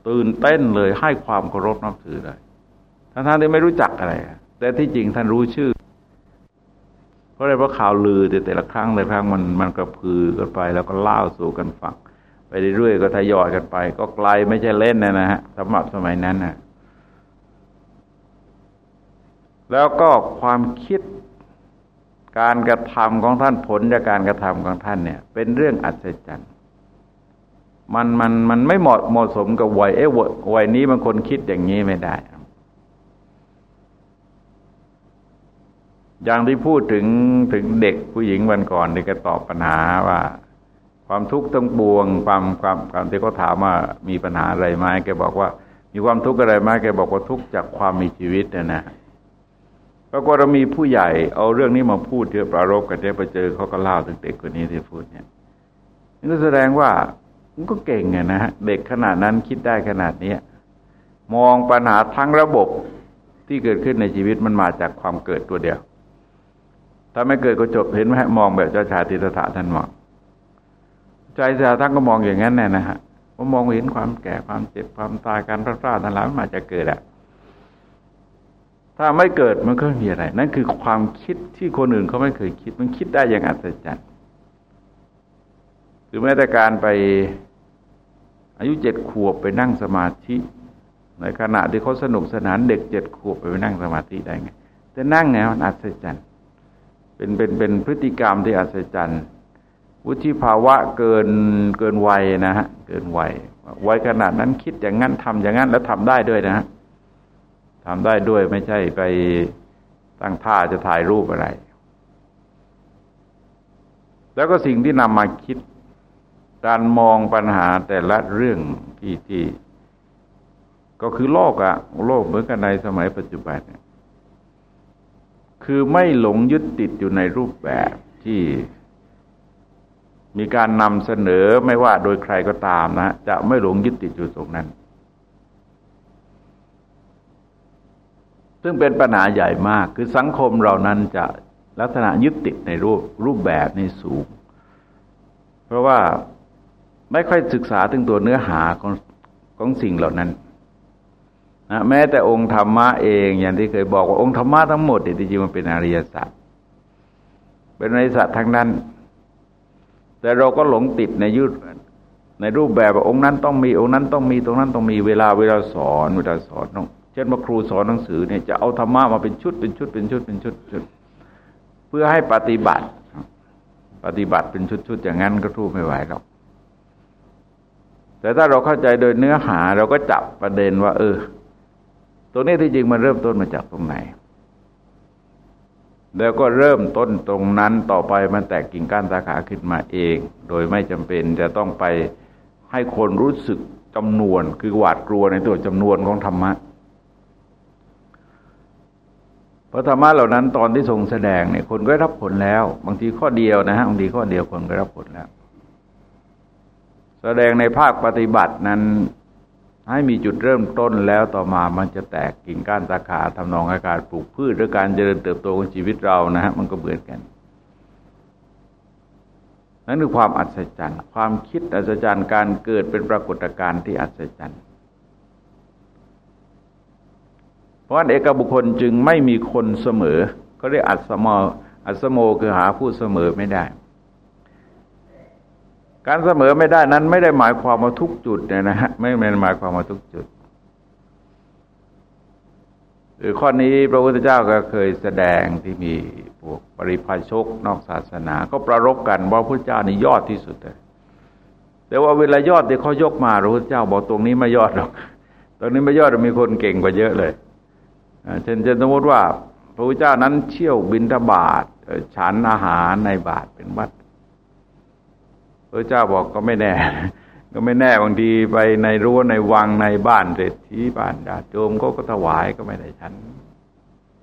[SPEAKER 1] ตื่นเต้นเลยให้ความเคารพนับถือเลยท่านท่านที่ไม่รู้จักอะไร แต่ที่จริงท่านรู้ชื่อ เพราะอะไรเพราะข่าวลือแต่แต่ละครั้งแต่ละครั้งมันมันกระพือกันไปแล้วก็เล่าสู่กันฟัง ไปเรื่อยๆก็ทยอยกันไป ก็ไกลไม่ใช่เล่นนะนะฮะสำหรับสมัยนั้นนะแล้วก็ความคิดการกระทำของท่านผลจากการกระทำของท่านเนี่ย เป็นเรื่องอัศจรรย์มันมันมันไม่เหมาะเหมาะสมกับวัยเอ๊ะวัยนี้บางคนคิดอย่างนี้ไม่ได้ อย่างที่พูดถึงถึงเด็กผู้หญิงวันก่อนที่ก็ตอบปัญหาว่า ความทุกข์ต้องบวง ความความความที่เขาถามว่ามีปัญหาอะไรไหมแกบอกว่า มีความทุกข์อะไรไหมแกบอกว่าทุกข์จากความมีชีวิตนะนะปรากฏเรามีผู้ใหญ่เอาเรื่องนี้มาพูดเพื่อปรารบกันได้ไปเจอเขาก็เล่าถึงเด็กคนนี้ที่พูดเนี่ยนี่ก็แสดงว่ามันก็เก่งไงนะะเด็กขนาดนั้นคิดได้ขนาดนี้มองปัญหาทั้งระบบที่เกิดขึ้นในชีวิตมันมาจากความเกิดตัวเดียว ถ้าไม่เกิดก็จบเห็นไหมมองแบบเจ้าชายติสถาท่านมอง ใจสียท่านก็มองอย่างนั้นแน่นะฮะว่ามองเห็นความแก่ความเจ็บความตายการพลาดพลาดทั้งหลายมันมาจากเกิดอะถ้าไม่เกิดมันก็ไม่มีอะไร นั่นคือความคิดที่คนอื่นเขาไม่เคยคิด มันคิดได้อย่างอัศจรรย์หรือแม้แต่การไปอายุเจ็ดขวบไปนั่งสมาธิ ในขณะที่เขาสนุกสนานเด็กเจ็ดขวบไปไปนั่งสมาธิได้ไงแต่นั่งไงมันอัศจรรย์เป็นเป็นเป็นพฤติกรรมที่อัศจรรย์ วุฒิภาวะเกินเกินวัยนะฮะเกินวัยวัยขนาดนั้นคิดอย่างนั้นทำอย่างนั้นแล้วทำได้ด้วยนะฮะทำได้ด้วยไม่ใช่ไปตั้งท่าจะถ่ายรูปอะไร แล้วก็สิ่งที่นำมาคิดการมองปัญหาแต่ละเรื่องที่ที่ ก็คือโลกอะโลกเหมือนกันในสมัยปัจจุบันเนี่ยคือไม่หลงยึดติดอยู่ในรูปแบบที่ มีการนำเสนอไม่ว่าโดยใครก็ตามนะ จะไม่หลงยึดติดอยู่ตรงนั้น ซึ่งเป็นปัญหาใหญ่มาก คือสังคมเรานั้นจะลักษณะยึดติดในรูปรูปแบบในสูง เพราะว่าไม่ค่อยศึกษาถึงตัวเนื้อหาของของสิ่งเหล่านั้นนะแม้แต่องค์ธรรมะเองอย่างที่เคยบอกว่าองค์ธรรมะทั้งหมดจริงๆมันเป็นอริยสัจเป็นอริยสัจทั้งนั้น แต่เราก็หลงติดในยุดในรูปแบบว่าองค์นั้นต้องมีองค์นั้นต้องมีตรงนั้นต้องมีเวลาเวลาสอนเวลาสอนต้องเช่นว่าครูสอนหนังสือเนี่ยจะเอาธรรมะมาเป็นชุดเป็นชุดเป็นชุดเป็นชุดชุด เพื่อให้ปฏิบัติ ปฏิบัติเป็นชุดๆอย่างนั้นก็ทูไม่ไหวหรอกแต่ถ้าเราเข้าใจโดยเนื้อหาเราก็จับประเด็นว่า เออตัวนี้ที่จริงมันเริ่มต้นมาจากตรงไหน แล้วก็เริ่มต้นตรงนั้นต่อไปมันแตกกิ่งก้านสาขาขึ้นมาเอง โดยไม่จำเป็นจะต้องไปให้คนรู้สึกจำนวนคือหวาดกลัวในตัวจำนวนของธรรมะพระธรรมะเหล่านั้นตอนที่ทรงแสดงเนี่ยคนก็รับผลแล้ว บางทีข้อเดียวนะฮะบางทีข้อเดียวคนก็รับผลแล้ว แสดงในภาคปฏิบัตินั้น ให้มีจุดเริ่มต้นแล้วต่อมามันจะแตกกิ่งก้านสาขาทำนองอาการปลูกพืชหรือการเจริญเติบโตของชีวิตเรานะฮะมันก็เบื่อกันนั่นคือความอัศจรรย์ความคิดอัศจรรย์การเกิดเป็นปรากฏการณ์ที่อัศจรรย์เพราะนั้นเอกบุคคลจึงไม่มีคนเสมอ ก็เรียกอัศโมอัศโมคือหาผู้เสมอไม่ได้ การเสมอไม่ได้นั้นไม่ได้หมายความมาทุกจุดเนี่ยนะฮะไม่ไม่หมายความมาทุกจุดหรือข้อนี้พระพุทธเจ้าก็เคยแสดงที่มีพวกปริพาชกนอกศาสนา ก็ประรบกันว่าพระเจ้านี่ยอดที่สุดเลยแต่ว่าเวลายอดที่เขายกมาพระพุทธเจ้าบอกตรงนี้ไม่ยอดหรอกตรงนี้ไม่ยอดมีคนเก่งกว่าเยอะเลยเช่นเช่นสมมติว่า พระพุทธเจ้านั้นเชี่ยวบินทบาทฉันอาหารในบาทเป็นวัด พระเจ้าบอกก็ไม่แน่ ก็ไม่แน่บางทีไปในรั้วในวังในบ้านเศรษฐีบ้านญาติโยมก็ก็ถวายก็ไม่ได้ฉัน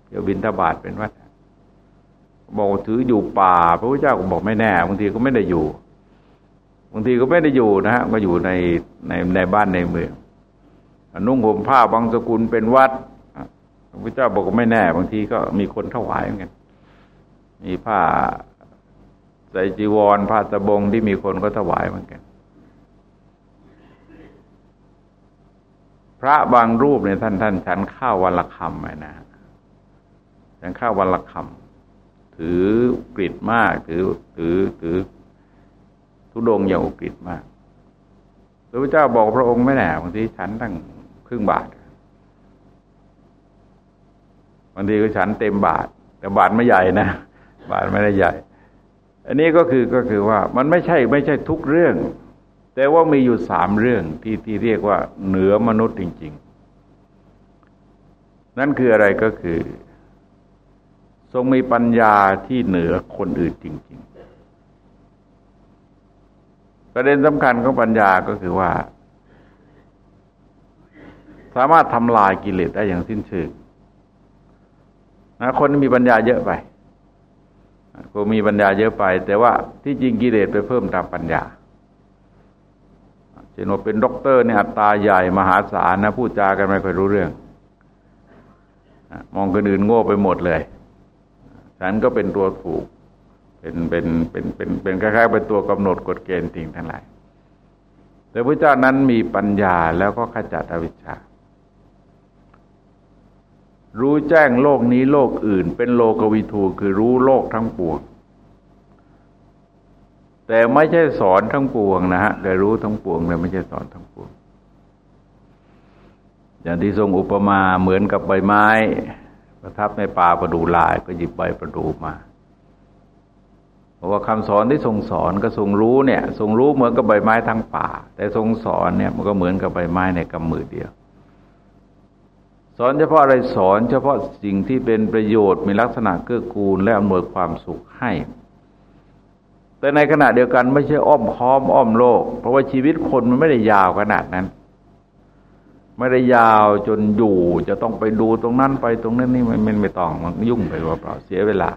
[SPEAKER 1] เที่ยวบินทบาทเป็นวัดบอกถืออยู่ป่า พระพุทธเจ้าก็บอกไม่แน่บางทีก็ไม่ได้อยู่บางทีก็ไม่ได้อยู่นะฮะก็อยู่ในในในบ้านในเมืองนุ่งห่มผ้าบางสกุลเป็นวัดพระพุทธเจ้าบอกว่าไม่แน่ บางทีก็มีคนถวายเหมือนกันมีผ้า ใส่จีวรผ้าตะบงที่มีคนก็ถวายเหมือนกัน พระบางรูปเนี่ยท่านท่านฉันข้าววันละคำนะฉันข้าววันละคำถือกริดมาก ถือถือถือ ทุดงอย่างอุกฤษมากพระพุทธเจ้าบอกพระองค์ไม่แน่บางทีฉันตั้งครึ่งบาทบางทีก็ฉันเต็มบาท แต่บาทไม่ใหญ่นะบาทไม่ได้ใหญ่ อันนี้ก็คือก็คือว่ามันไม่ใช่ไม่ใช่ทุกเรื่อง แต่ว่ามีอยู่สามเรื่องที่ที่เรียกว่าเหนือมนุษย์จริง ๆ นั่นคืออะไรก็คือ ทรงมีปัญญาที่เหนือคนอื่นจริง ๆ ประเด็นสำคัญของปัญญาก็คือว่า สามารถทำลายกิเลสได้อย่างสิ้นเชิงนะคนมีปัญญาเยอะไป ก็มีปัญญาเยอะไป แต่ว่าที่จริงกิเลสไปเพิ่มตามปัญญาเช่นว่าเป็นด็อกเตอร์เนี่ยอัตราใหญ่มหาศาลนะพูดจากันไม่ค่อยรู้เรื่อง มองคนอื่นโง่ไปหมดเลย ฉันก็เป็นตัวถูก เป็นเป็นเป็นเป็นเป็นคล้ายๆเป็นตัวกำหนดกฎเกณฑ์สิ่งทั้งหลายแต่พระเจ้านั้นมีปัญญาแล้วก็ขจัดอวิชชา รู้แจ้งโลกนี้โลกอื่น เป็นโลกวิทูคือรู้โลกทั้งปวง แต่ไม่ใช่สอนทั้งปวงนะฮะแต่รู้ทั้งปวงแต่ไม่ใช่สอนทั้งปวง อย่างที่ทรงอุปมาเหมือนกับใบไม้ ประทับในป่าประดูลายก็หยิบใบประดูมาเพราะว่าคำสอนที่ทรงสอนก็ทรงรู้เนี่ย ทรงรู้เหมือนกับใบไม้ทั้งป่า แต่ทรงสอนเนี่ยมันก็เหมือนกับใบไม้ในกำมือเดียว สอนเฉพาะอะไรสอนเฉพาะสิ่งที่เป็นประโยชน์มีลักษณะเกื้อกูลและอำนวยความสุขให้ แต่ในขณะเดียวกันไม่ใช่อ้อมค้อมอ้อมโลก เพราะว่าชีวิตคนมันไม่ได้ยาวขนาดนั้น ไม่ได้ยาวจนอยู่จะต้องไปดูตรงนั้นไปตรงนั้นนี่มันไม่ต้องมันยุ่งไปว่าเปล่าเสียเวลา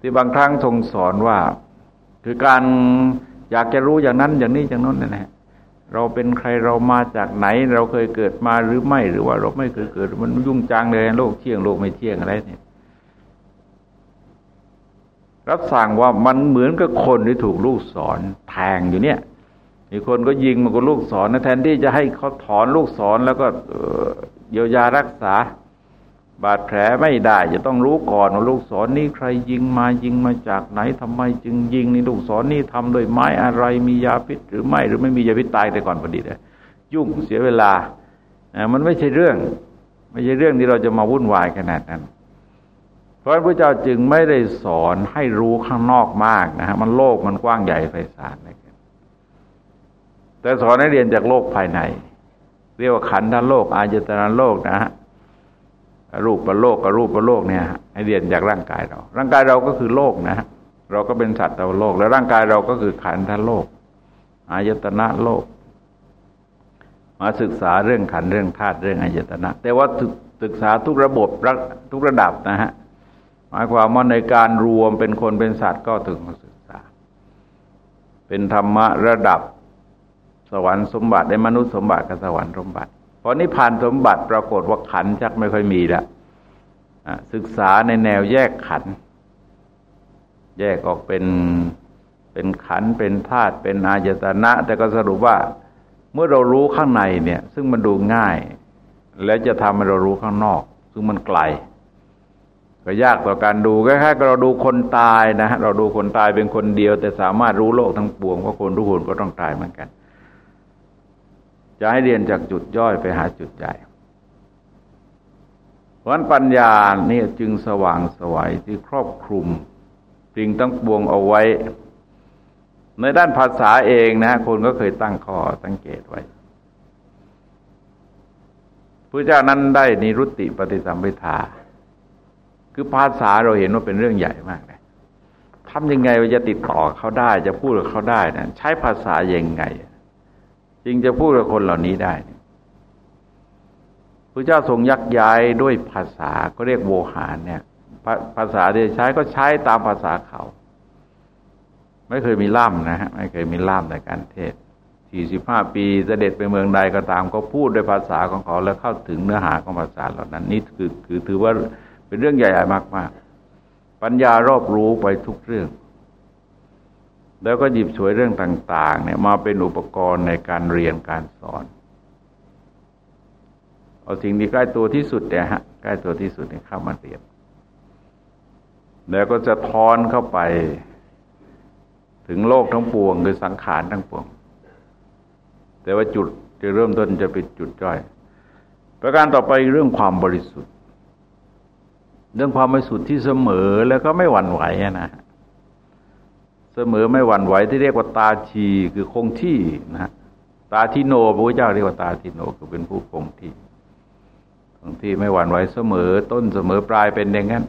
[SPEAKER 1] ที่บางครั้งทรงสอนว่า คือการอยากจะรู้อย่างนั้นอย่างนี้อย่างนั้นนั่นแหละ เราเป็นใครเรามาจากไหน เราเคยเกิดมาหรือไม่หรือว่าเราไม่เคยเกิด มันยุ่งจังเลยโลกเที่ยงโลกไม่เที่ยงอะไรเนี่ยรับสั่งว่ามันเหมือนกับคนที่ถูกลูกสอนแทงอยู่เนี่ยมีคนก็ยิงมันก็ลูกศรนะแทนที่จะให้เขาถอนลูกศรแล้วก็เยียวยารักษา บาดแผลไม่ได้ จะต้องรู้ก่อนว่าลูกศรนี้ใครยิงมายิงมาจากไหนทำไมจึงยิงนี่ลูกศรนี้ทำโดยไม้อะไรมียาพิษหรือไม่หรือไม่มียาพิษตายแต่ก่อนพอดีเลยยุ่งเสียเวลามันไม่ใช่เรื่อง ไม่ใช่เรื่องที่เราจะมาวุ่นวายขนาดนั้น เพราะพระเจ้าจึงไม่ได้สอนให้รู้ข้างนอกมากนะฮะมันโลกมันกว้างใหญ่ไพศาลเลยแต่สอนให้เรียนจากโลกภายใน เรียกว่าขันธ์โลก อาจตนะโลกนะฮะ รูปประโลกกับรูปประโลกเนี่ยให้เรียนจากร่างกายเรา ร่างกายเราก็คือโลกนะฮะเราก็เป็นสัตว์ตวโลก แล้วร่างกายเราก็คือขันธ์โลกอายตนะโลก มาศึกษาเรื่องขันเรื่องธาตุเรื่องอายตนะ แต่ว่าศึกษาทุกระบบทุกระดับนะฮะหมายความว่าในการรวมเป็นคนเป็นสัตว์ก็ถึงศึกษา เป็นธรรมะระดับสวรรค์สมบัติในมนุษย์สมบัติกับสวรรค์สมบัติ พอนิพพานสมบัติปรากฏว่าขันชักไม่ค่อยมีแล้วศึกษาในแนวแยกขัน แยกออกเป็นเป็นขันเป็นธาตุเป็นอายตนะ แต่ก็สรุปว่าเมื่อเรารู้ข้างในเนี่ย ซึ่งมันดูง่าย แล้วจะทำให้เรารู้ข้างนอก ซึ่งมันไกล ก็ยากต่อการดูคล้ายๆเราดูคนตายนะเราดูคนตายเป็นคนเดียว แต่สามารถรู้โลกทั้งปวงเพราคนทุกคนก็ต้องตายเหมือนกัน จะให้เรียนจากจุดย่อยไปหาจุดใหญ่เพราะนั้นปัญญาเนี่ยจึงสว่างสวัยที่ครอบคลุมริงตั้งบวงเอาไว้ ในด้านภาษาเองนะ คนก็เคยตั้งข้อสังเกตไว้พระเจ้านั้นได้นิรุตติปฏิสัมพิทา คือภาษาเราเห็นว่าเป็นเรื่องใหญ่มากเลยทำยังไงว่าจะติดต่อเขาได้ จะพูดกับเขาได้นะใช้ภาษายังไง จึงจะพูดกับคนเหล่านี้ได้พระเจ้าทรงยักย้ายด้วยภาษาก็เรียกโวหารเนี่ยภาษาที่ใช้ก็ใช้ตามภาษาเขา ไม่เคยมีล่ามนะฮะไม่เคยมีล่ามในการเทศสี่สิบห้าปีเสด็จไปเมืองใดก็ตามก็พูดด้วยภาษาของเขาแล้วเข้าถึงเนื้อหาของภาษาเหล่านั้นนี่คือคือถือว่าเป็นเรื่องใหญ่มาก ๆ ปัญญารอบรู้ไปทุกเรื่อง แล้วก็หยิบฉวยเรื่องต่าง ๆ เนี่ยมาเป็นอุปกรณ์ในการเรียนการสอน เอาสิ่งที่ใกล้ตัวที่สุดเนี่ยฮะใกล้ตัวที่สุดเนี่ยเข้ามาเรียน แล้วก็จะทอนเข้าไป ถึงโลกทั้งปวงคือสังขารทั้งปวง แต่ว่าจุดจะเริ่มต้นจะเป็นจุดจ้อย ประการต่อไปเรื่องความบริสุทธิ์ เรื่องความบริสุทธิ์ที่เสมอแล้วก็ไม่หวั่นไหวนะ เสมอไม่หวั่นไหวที่เรียกว่าตาชีคือคงที่นะตาทิโนพระพุทธเจ้าเรียกว่าตาทิโนคือเป็นผู้คงที่คงที่ไม่หวั่นไหวเสมอต้นเสมอปลายเป็นอย่างนั้น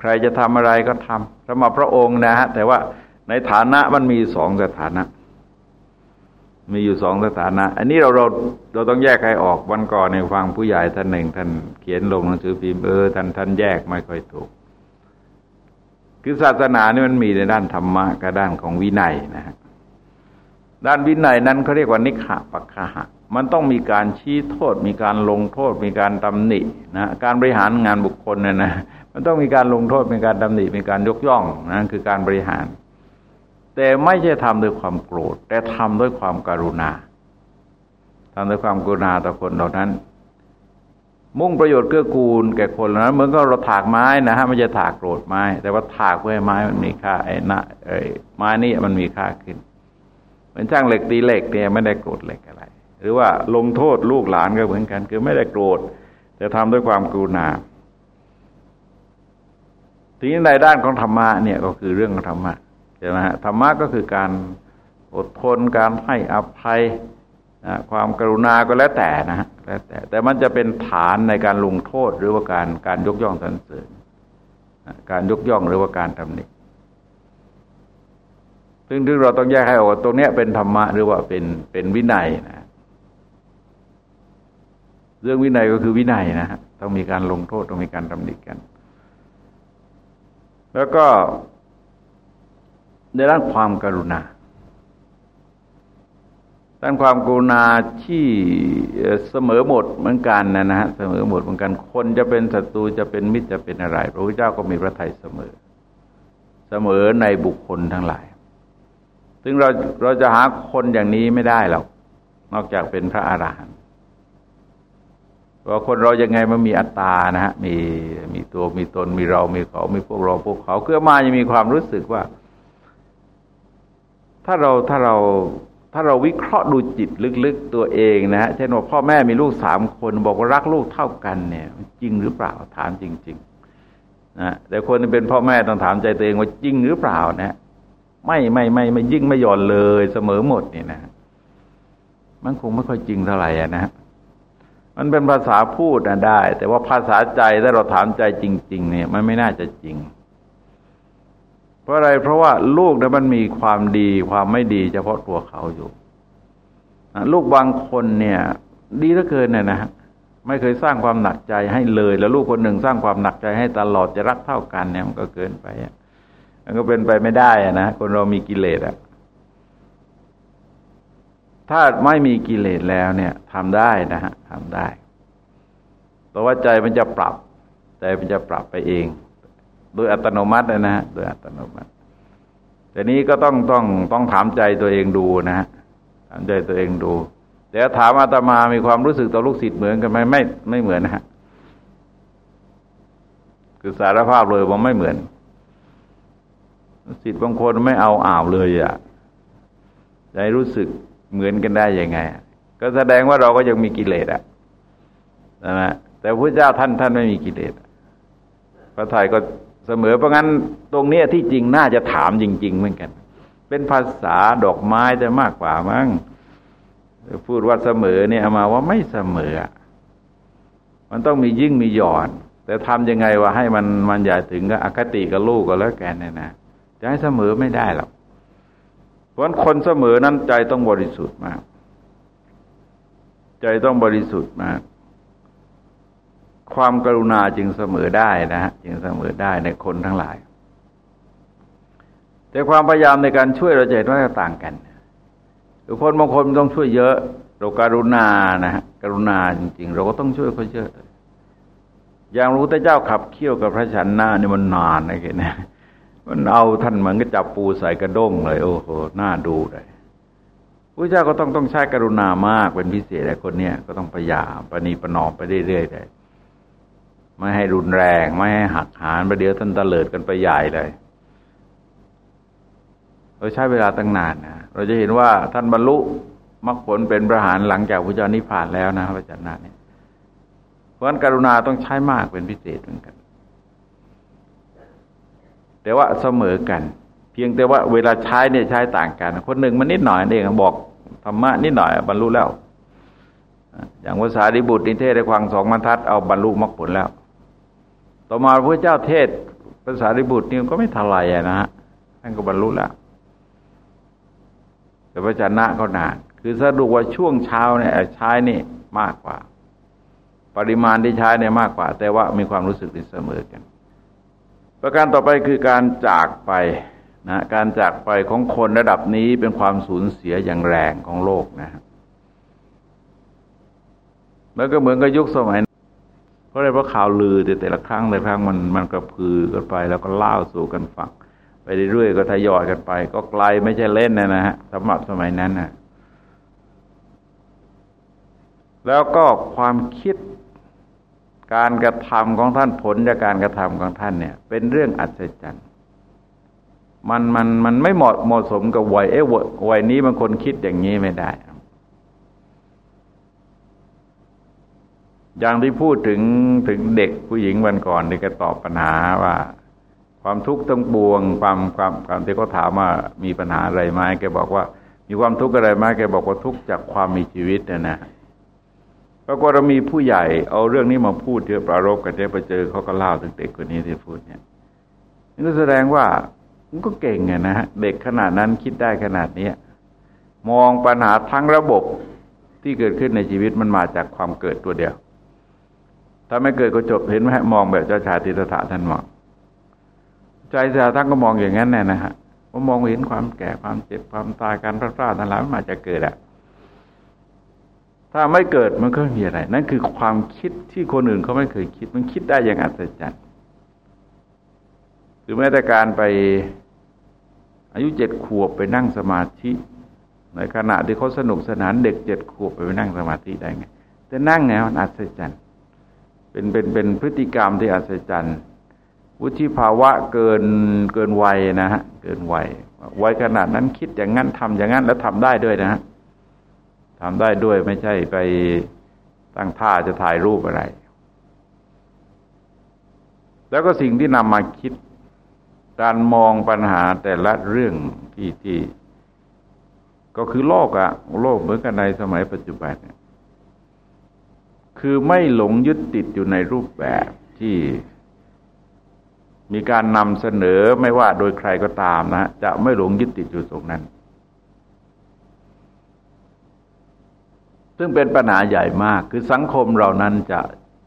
[SPEAKER 1] ใครจะทำอะไรก็ทำสำหรับพระองค์นะฮะแต่ว่าในฐานะมันมีสองสถานะ มีอยู่สองสถานะ อันนี้เราเราเราต้องแยกใครออกวันก่อนในฟังผู้ใหญ่ท่านหนึ่ง ท่านเขียนลงหนังสือพิมพ์เออท่านท่านแยกไม่ค่อยถูก คือศาสนานี่มันมีในด้านธรรมะกับด้านของวินัยนะฮะด้านวินัยนั้นเขาเรียกว่านิขะปักขะมันต้องมีการชี้โทษ มีการลงโทษ มีการตำหนินะการบริหารงานบุคคลเนี่ยนะมันต้องมีการลงโทษ มีการตำหนิ มีการยกย่องนะคือการบริหาร แต่ไม่ใช่ทำด้วยความโกรธ แต่ทำด้วยความการุณาทำด้วยความกรุณาต่อคนเหล่านั้น มุ่งประโยชน์เกื้อกูลแก่คนนั้นเหมือนก็เราถากไม้นะฮะไม่จะถากโกรธไม้ แต่ว่าถากเพื่อให้ไม้มันมีค่าไอ้นะไอ้ไม้นี่มันมีค่าขึ้นเหมือนช่างเหล็กตีเหล็กเนี่ยไม่ได้โกรธเหล็กอะไร หรือว่าลงโทษลูกหลานก็เหมือนกัน คือไม่ได้โกรธแต่ทำด้วยความกรุณาทีนี้ในด้านของธรรมะเนี่ยก็คือเรื่องของธรรมะใช่ไหมฮะธรรมะก็คือการอดทนการให้อภัย ความกรุณาก็แล้วแต่นะแล้วแต่ แต่มันจะเป็นฐานในการลงโทษหรือว่าการการยกย่องสรรเสริญการยกย่องหรือว่าการทำนิซึ่งเราต้องแยกให้ออกตรงนี้เป็นธรรมะหรือว่าเป็นเป็นวินัยนะ เรื่องวินัยก็คือวินัยนะฮะต้องมีการลงโทษต้องมีการทำนิกัน แล้วก็ในด้านความกรุณา ด้านความกรุณาที่เสมอหมดเหมือนกันนะนะฮะเสมอหมดเหมือนกัน คนจะเป็นศัตรูจะเป็นมิตรจะเป็นอะไร พระพุทธเจ้าก็มีพระทัยเสมอ เสมอในบุคคลทั้งหลาย ซึ่งเราเราจะหาคนอย่างนี้ไม่ได้หรอกนอกจากเป็นพระอาหารหันต์ว่าคนเรายังไงมันมีอัตตานะฮะมีมีตัวมีตนมีเรา มีเขา มีพวกเราพวกเขาเกือมายังมีความรู้สึกว่า ถ้าเราถ้าเรา ถ้าเราวิเคราะห์ดูจิตลึกๆตัวเองนะฮะเช่นว่าพ่อแม่มีลูกสามคนบอกว่ารักลูกเท่ากันเนี่ยจริงหรือเปล่าถามจริงๆนะแต่คนที่เป็นพ่อแม่ต้องถามใจตัวเองว่าจริงหรือเปล่านะไม่ไม่ไม่ไม่ยิ่งไม่หย่อนเลยเสมอหมดเนี่ยนะ มันคงไม่ค่อยจริงเท่าไหร่นะฮะมันเป็นภาษาพูดนะได้ แต่ว่าภาษาใจถ้าเราถามใจจริง ๆ เนี่ย มันไม่น่าจะจริง เพราะอะไรเพราะว่าลูกเนั้นมันมีความดีความไม่ดี เฉพาะตัวเขาอยู่ลูกบางคนเนี่ย ดีเหลือเกินเนี่ยนะไม่เคยสร้างความหนักใจให้เลย แล้วลูกคนหนึ่งสร้างความหนักใจให้ตลอดจะรักเท่ากันเนี่ยมันก็เกินไปมันก็เป็นไปไม่ได้อะนะคนเรามีกิเลสอะถ้าไม่มีกิเลสแล้วเนี่ยทำได้นะฮะทำได้เพราะว่าใจมันจะปรับ ใจมันจะปรับไปเอง โดยอัตโนมัตินะฮะโดยอัตโนมัติ แต่นี้ก็ต้องต้องต้องถามใจตัวเองดูนะฮะถามใจตัวเองดูแต่ถามอาตมามีความรู้สึกต่อลูกศิษย์เหมือนกันไหมไม่ไม่เหมือนนะฮะคือสารภาพเลยว่าไม่เหมือนศิษย์บางคนไม่เอาอ่าวเลยอะใจรู้สึกเหมือนกันได้ยังไง ก็แสดงว่าเราก็ยังมีกิเลสอะนะแต่พระเจ้าท่านท่านไม่มีกิเลสพระไทยก็ เสมอ เพราะงั้นตรงนี้ที่จริงน่าจะถามจริง ๆ เหมือนกัน เป็นภาษาดอกไม้จะมากกว่ามั้งพูดว่าเสมอเนี่ยมาว่าไม่เสมอ มันต้องมียิ่งมีหย่อน แต่ทำยังไงว่าให้มันมันอย่าถึงกับอคติกับลูกก็แล้วแกเนี่ยนะจะให้เสมอไม่ได้หรอกเพราะคนเสมอนั้นใจต้องบริสุทธิ์มาก ใจต้องบริสุทธิ์มาก ความกรุณาจึงเสมอได้นะฮะจึงเสมอได้ในคนทั้งหลาย แต่ความพยายามในการช่วยเราจะเห็นว่าต่างกันทุกคนบางคนต้องช่วยเยอะ เราการุณานะฮะกรุณาจริง ๆ เราก็ต้องช่วยเขาเยอะอย่างรู้แต่เจ้าขับเคี่ยวกับพระชันหน้านี่มันนานนะแกนะมันเอาท่านเหมือนกับจับปูใส่กระด้งเลย โอ้โหน่าดูเลยพระเจ้าก็ต้องต้องใช้กรุณามากเป็นพิเศษแต่คนเนี้ยก็ต้องพยายามปณีประนอมไปเรื่อยๆเลย ไม่ให้รุนแรง ไม่ให้หักหานประเดี๋ยวท่านตะเลิดกันไปใหญ่เลยเราใช้เวลาตั้งนานนะเราจะเห็นว่าท่านบรรลุมรรคผลเป็นประหารหลังจากพระเจ้านิพพานแล้วนะพระจันทร์เนี่ยเพราะฉะนั้นกรุณาต้องใช้มากเป็นพิเศษเหมือนกัน แต่ว่าเสมอกัน เพียงแต่ว่าเวลาใช้เนี่ยใช้ต่างกัน คนหนึ่งมันนิดหน่อยเองบอกธรรมะนิดหน่อยบรรลุแล้วอย่างภาษาดิบุตรนิเทศได้ควังสองบรรทัดเอาบรรลุมรรคผลแล้ว ต่อมาพระเจ้าเทศภาษาดิบุตรนี่ก็ไม่ทลายนะฮะท่านก็บรรลุแล้วแต่พระชนะก็นาน คือสรุปว่าช่วงเช้าเนี่ยใช้นี่มากกว่า ปริมาณที่ใช้เนี่ยมากกว่า แต่ว่ามีความรู้สึกที่เสมอกัน ประการต่อไปคือการจากไปนะการจากไปของคนระดับนี้เป็นความสูญเสียอย่างแรงของโลกนะแล้วก็เหมือนกับยุคสมัย เพราะอะไรเพราะข่าวลือแต่แต่ละครั้งแต่ละครั้งมันมันกระพือกันไป แล้วก็เล่าสู่กันฟังไปเรื่อยๆก็ทยอยกันไป ก็ไกลไม่ใช่เล่นนะนะฮะสำหรับสมัยนั้นนะแล้วก็ความคิดการกระทำของท่านผลจากการกระทำของท่านเนี่ย เป็นเรื่องอัศจรรย์มันมันมันไม่เหมาะเหมาะสมกับวัยเอ้วัยนี้บางคนคิดอย่างนี้ไม่ได้ อย่างที่พูดถึงถึงเด็กผู้หญิงวันก่อนที่แกตอบปัญหาว่า ความทุกข์ต้องบวง ความความความที่เขาถามว่ามีปัญหาอะไรไหมแกบอกว่า มีความทุกข์อะไรไหมแกบอกว่าทุกข์จากความมีชีวิตเนะนะปรากฏเรามีผู้ใหญ่เอาเรื่องนี้มาพูดเที่ยวปรารบกันเที่ยวไปเจอเขาก็เล่าถึงเด็กคนนี้ที่พูดเนี่ยนี่ก็แสดงว่ามันก็เก่งไงนะฮะเด็กขนาดนั้นคิดได้ขนาดเนี้ยมองปัญหาทั้งระบบที่เกิดขึ้นในชีวิตมันมาจากความเกิดตัวเดียว ถ้าไม่เกิดก็จบเห็นไหมมองแบบเจ้าชายติสถาท่านมองใจสียท่านก็มองอย่างนั้นแน่นะฮะว่ามองเห็นความแก่ความเจ็บความตายการพลาดพลาดทั้งหลายมันมาจากเกิดอะถ้าไม่เกิดมันก็มีอะไร นั่นคือความคิดที่คนอื่นเขาไม่เคยคิด มันคิดได้อย่างอัศจรรย์หรือแม้แต่การไปอายุเจ็ดขวบไปนั่งสมาธิ ในขณะที่เขาสนุกสนานเด็กเจ็ดขวบไปไปนั่งสมาธิได้ไง แต่นั่งไงมันอัศจรรย์ เป็นเป็นเป็นพฤติกรรมที่อัศจรรย์วุฒิภาวะเกินเกินวัยนะฮะเกินวัยวัยขนาดนั้นคิดอย่างนั้นทำอย่างนั้นแล้วทำได้ด้วยนะฮะทำได้ด้วยไม่ใช่ไปตั้งท่าจะถ่ายรูปอะไร แล้วก็สิ่งที่นำมาคิด การมองปัญหาแต่ละเรื่องที่ที่ ก็คือโลกอะโลกเหมือนกันในสมัยปัจจุบันเนี่ย คือไม่หลงยึดติดอยู่ในรูปแบบที่มีการนำเสนอไม่ว่าโดยใครก็ตามนะ จะไม่หลงยึดติดอยู่ตรงนั้น ซึ่งเป็นปัญหาใหญ่มาก คือสังคมเรานั้นจะ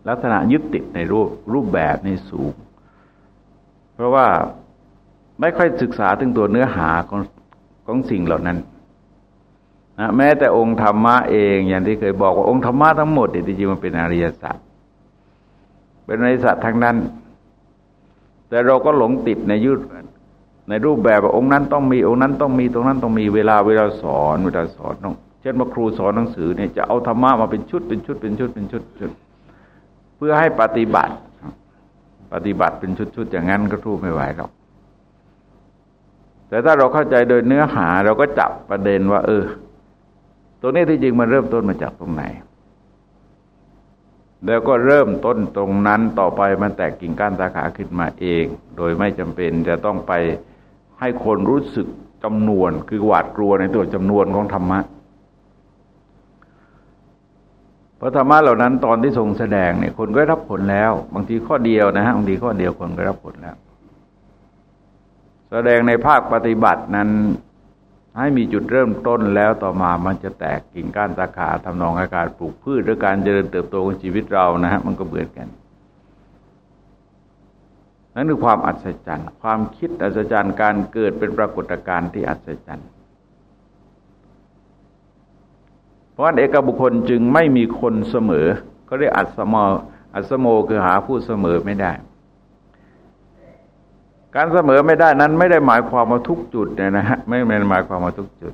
[SPEAKER 1] ลักษณะยึดติดในรูปรูปแบบในสูง เพราะว่าไม่ค่อยศึกษาถึงตัวเนื้อหาของของสิ่งเหล่านั้น นะแม้แต่องค์ธรรมะเองอย่างที่เคยบอกว่าองค์ธรรมะทั้งหมดในที่จริงๆมันเป็นอริยสัจเป็นอริยสัจทั้งนั้น แต่เราก็หลงติดในยุทในรูปแบบว่าองค์นั้นต้องมีองค์นั้นต้องมีตรงนั้นต้องมีเวลาเวลาสอนเวลาสอนต้องเช่นว่าครูสอนหนังสือเนี่ยจะเอาธรรมะมาเป็นชุดเป็นชุดเป็นชุดเป็นชุดชุด เพื่อให้ปฏิบัติ ปฏิบัติเป็นชุดๆอย่างนั้นก็ทู่ไม่ไหวหรอกแต่ถ้าเราเข้าใจโดยเนื้อหาเราก็จับประเด็นว่า เออ ตรงนี้ที่จริงมันเริ่มต้นมาจากตรงไหน แล้วก็เริ่มต้นตรงนั้นต่อไปมันแตกกิ่งก้านสาขาขึ้นมาเอง โดยไม่จำเป็นจะต้องไปให้คนรู้สึกจำนวน คือหวาดกลัวในตัวจำนวนของธรรมะเพราะธรรมะเหล่านั้นตอนที่ทรงแสดงเนี่ยคนก็รับผลแล้ว บางทีข้อเดียวนะฮะบางทีข้อเดียวคนก็รับผลแล้ว แสดงในภาคปฏิบัตินั้น ให้มีจุดเริ่มต้นแล้วต่อมามันจะแตกกิ่งก้านสาขาทำนองอาการปลูกพืชหรือการเจริญเติบโตของชีวิตเรานะฮะมันก็เบื่อกันนั่นคือความอัศจรรย์ ความคิดอัศจรรย์การเกิดเป็นปรากฏการณ์ที่อัศจรรย์ เพราะเอกบุคคลจึงไม่มีคนเสมอเขาเรียกอัศโมอัศโมคือหาผู้เสมอไม่ได้ การเสมอไม่ได้นั้นไม่ได้หมายความมาทุกจุดเนี่ยนะฮะไม่ไม่หมายความมาทุกจุด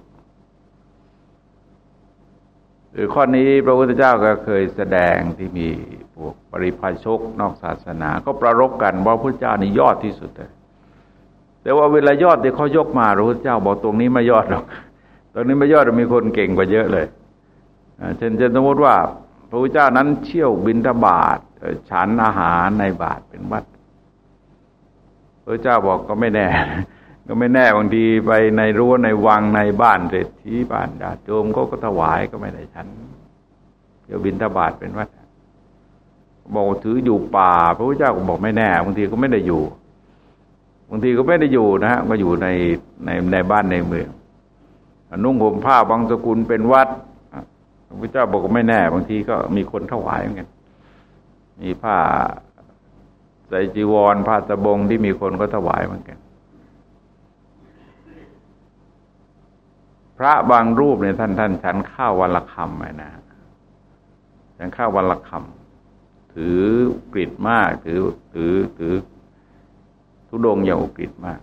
[SPEAKER 1] หรือข้อนี้พระพุทธเจ้าก็เคยแสดงที่มีพวกปริพาชกนอกศาสนา ก็ประรบกันว่าพระเจ้านี่ยอดที่สุดเลยแต่ว่าเวลายอดที่เขายกมาพระพุทธเจ้าบอกตรงนี้ไม่ยอดหรอกตรงนี้ไม่ยอดมีคนเก่งกว่าเยอะเลยเช่นเช่นสมมติว่า พระพุทธเจ้านั้นเชี่ยวบินทบาทฉันอาหารในบาทเป็นวัด พระเจ้าบอกก็ไม่แน่ ก็ไม่แน่บางทีไปในรั้วในวังในบ้านเศรษฐีบ้านญาติโยมก็ก็ถวายก็ไม่ได้ฉันเดี๋ยวบินทบาทเป็นวัดบอกถืออยู่ป่า พระพุทธเจ้าก็บอกไม่แน่บางทีก็ไม่ได้อยู่บางทีก็ไม่ได้อยู่นะฮะก็อยู่ในในในบ้านในเมืองนุ่งห่มผ้าบางสกุลเป็นวัดพระพุทธเจ้าบอกก็ไม่แน่ บางทีก็มีคนถวายเหมือนกันมีผ้า ใส่จีวรผ้าตะบงที่มีคนก็ถวายเหมือนกัน พระบางรูปเนี่ยท่านท่านฉันข้าววันละคำไนะฉันข้าววันละคำถือกริดมาก ถือถือถือทุดงอย่างอุกฤษมาก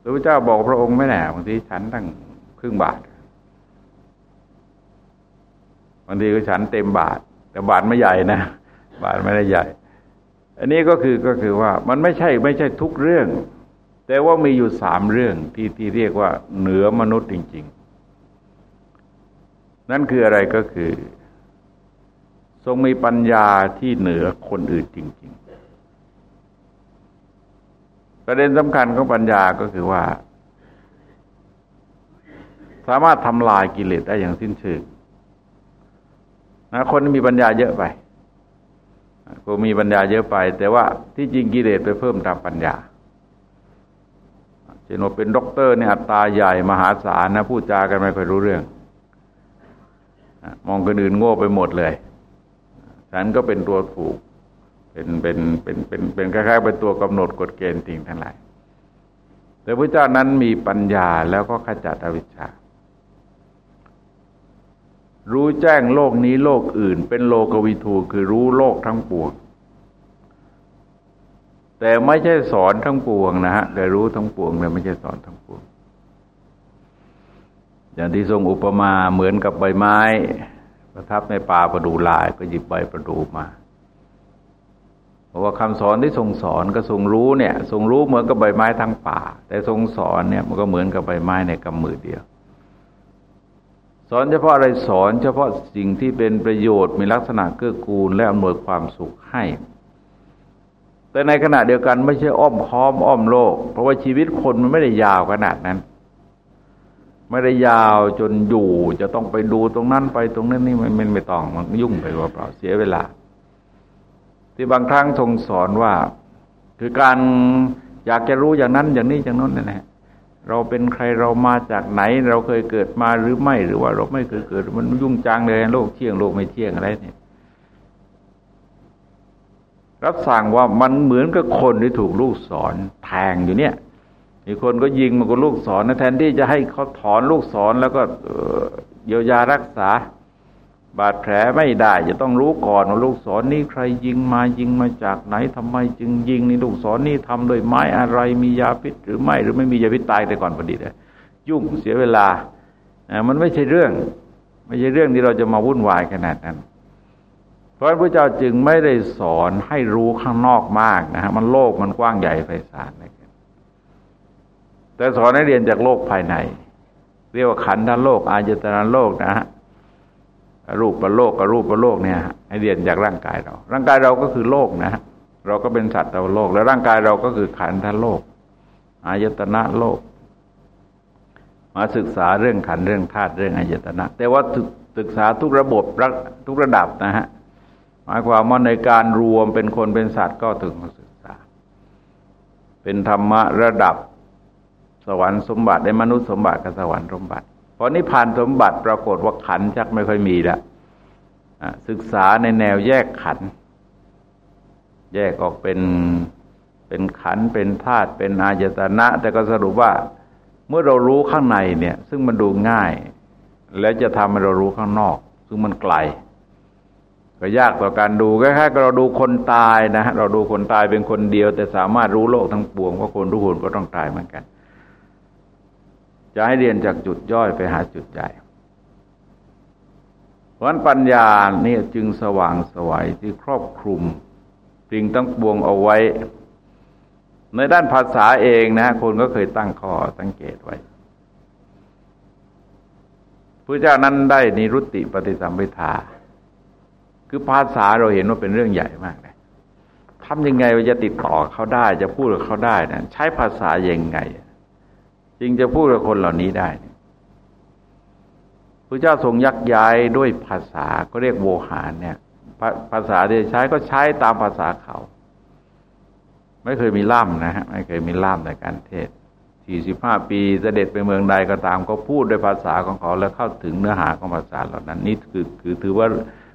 [SPEAKER 1] พระพุทธเจ้าบอกพระองค์ไม่แน่บางทีฉันตั้งครึ่งบาทบางทีก็ฉันเต็มบาท แต่บาทไม่ใหญ่นะ บาทไม่ได้ใหญ่ อันนี้ก็คือก็คือว่ามันไม่ใช่ไม่ใช่ทุกเรื่อง แต่ว่ามีอยู่สามเรื่องที่ที่เรียกว่าเหนือมนุษย์จริง ๆ นั่นคืออะไรก็คือ ทรงมีปัญญาที่เหนือคนอื่นจริง ๆ ประเด็นสำคัญของปัญญาก็คือว่า สามารถทำลายกิเลสได้อย่างสิ้นเชิงนะคนมีปัญญาเยอะไป ก็มีปัญญาเยอะไป แต่ว่าที่จริงกิเลสไปเพิ่มตามปัญญาเช่นว่าเป็นด็อกเตอร์เนี่ยอัตราใหญ่มหาศาลนะพูดจากันไม่ค่อยรู้เรื่อง มองคนอื่นโง่ไปหมดเลยฉันก็เป็นตัวถูก เป็นเป็นเป็นเป็นเป็นคล้ายๆเป็นตัวกำหนดกฎเกณฑ์สิ่งทั้งหลายแต่พระเจ้านั้นมีปัญญาแล้วก็ขจัดอวิชชา รู้แจ้งโลกนี้โลกอื่น เป็นโลกวิทูคือรู้โลกทั้งปวง แต่ไม่ใช่สอนทั้งปวงนะฮะแต่รู้ทั้งปวงแต่ไม่ใช่สอนทั้งปวง อย่างที่ทรงอุปมาเหมือนกับใบไม้ ประทับในป่าประดูลายก็หยิบใบประดูมาราะว่าคำสอนที่ทรงสอนก็ทรงรู้เนี่ย ทรงรู้เหมือนกับใบไม้ทั้งป่า แต่ทรงสอนเนี่ยมันก็เหมือนกับใบไม้ในกำมือเดียว อนเฉพาะอะไรสอนเฉพาะสิ่งที่เป็นประโยชน์มีลักษณะเกื้อกูลและอำนวยความสุขให้ แต่ในขณะเดียวกันไม่ใช่อ้อมค้อมอ้อมโลก เพราะว่าชีวิตคนมันไม่ได้ยาวขนาดนั้น ไม่ได้ยาวจนอยู่จะต้องไปดูตรงนั้นไปตรงนั้นนี่มันไม่ต้องมันยุ่งไปว่าเปล่าเสียเวลา ที่บางครั้งทรงสอนว่า คือการอยากจะรู้อย่างนั้นอย่างนี้อย่างนั้นนั่นแหละ เราเป็นใครเรามาจากไหน เราเคยเกิดมาหรือไม่หรือว่าเราไม่เคยเกิด มันยุ่งจังเลยโลกเที่ยงโลกไม่เที่ยงอะไรเนี่ยรับสั่งว่ามันเหมือนกับคนที่ถูกลูกสอนแทงอยู่เนี่ยมีคนก็ยิงมันก็ลูกศรนะแทนที่จะให้เขาถอนลูกศรแล้วก็เยียวยารักษา บาดแผลไม่ได้ จะต้องรู้ก่อนว่าลูกศรนี้ใครยิงมายิงมาจากไหนทำไมจึงยิงนี่ลูกศรนี้ทำโดยไม้อะไรมียาพิษหรือไม่หรือไม่มียาพิษตายแต่ก่อนพอดีเลยยุ่งเสียเวลามันไม่ใช่เรื่อง ไม่ใช่เรื่องที่เราจะมาวุ่นวายขนาดนั้น เพราะพระเจ้าจึงไม่ได้สอนให้รู้ข้างนอกมากนะฮะมันโลกมันกว้างใหญ่ไพศาลแต่สอนให้เรียนจากโลกภายใน เรียกว่าขันธ์โลก อาจตนาโลกนะฮะ รูปประโลกกับรูปประโลกเนี่ยให้เรียนจากร่างกายเรา ร่างกายเราก็คือโลกนะฮะเราก็เป็นสัตว์ตัวโลก แล้วร่างกายเราก็คือขันธ์โลก อายตนะโลก มาศึกษาเรื่องขันเรื่องธาตุเรื่องอายตนะ แต่ว่าศึกษาทุกระบบทุกระดับนะฮะหมายความว่าในการรวมเป็นคนเป็นสัตว์ก็ถึงศึกษา เป็นธรรมะระดับสวรรค์สมบัติในมนุษย์สมบัติกับสวรรค์สมบัติ พอนิพพานสมบัติปรากฏว่าขันชักไม่ค่อยมีแล้วศึกษาในแนวแยกขัน แยกออกเป็นเป็นขันเป็นธาตุเป็นอายตนะ แต่ก็สรุปว่าเมื่อเรารู้ข้างในเนี่ย ซึ่งมันดูง่าย แล้วจะทำให้เรารู้ข้างนอก ซึ่งมันไกล ก็ยากต่อการดูคล้ายๆเราดูคนตายนะเราดูคนตายเป็นคนเดียว แต่สามารถรู้โลกทั้งปวงว่าคนทุกคนก็ต้องตายเหมือนกัน จะให้เรียนจากจุดย่อยไปหาจุดใหญ่เพราะนั้นปัญญาเนี่ยจึงสว่างสวัยที่ครอบคลุมสิ่งตั้งปวงเอาไว้ ในด้านภาษาเองนะคนก็เคยตั้งข้อสังเกตไว้พระเจ้านั้นได้นิรุตติปฏิสัมพิทา คือภาษาเราเห็นว่าเป็นเรื่องใหญ่มากเลยทำยังไงว่าจะติดต่อเขาได้ จะพูดกับเขาได้นะใช้ภาษายังไง จึงจะพูดกับคนเหล่านี้ได้พระเจ้าทรงยักย้ายด้วยภาษาก็เรียกโวหารเนี่ย ภาษาที่ใช้ก็ใช้ตามภาษาเขา ไม่เคยมีล่ามนะฮะไม่เคยมีล่ามในการเทศสี่สิบห้าปีเสด็จไปเมืองใดก็ตามก็พูดด้วยภาษาของเขา แล้วเข้าถึงเนื้อหาของภาษาเหล่านั้น นี่คือคือถือว่า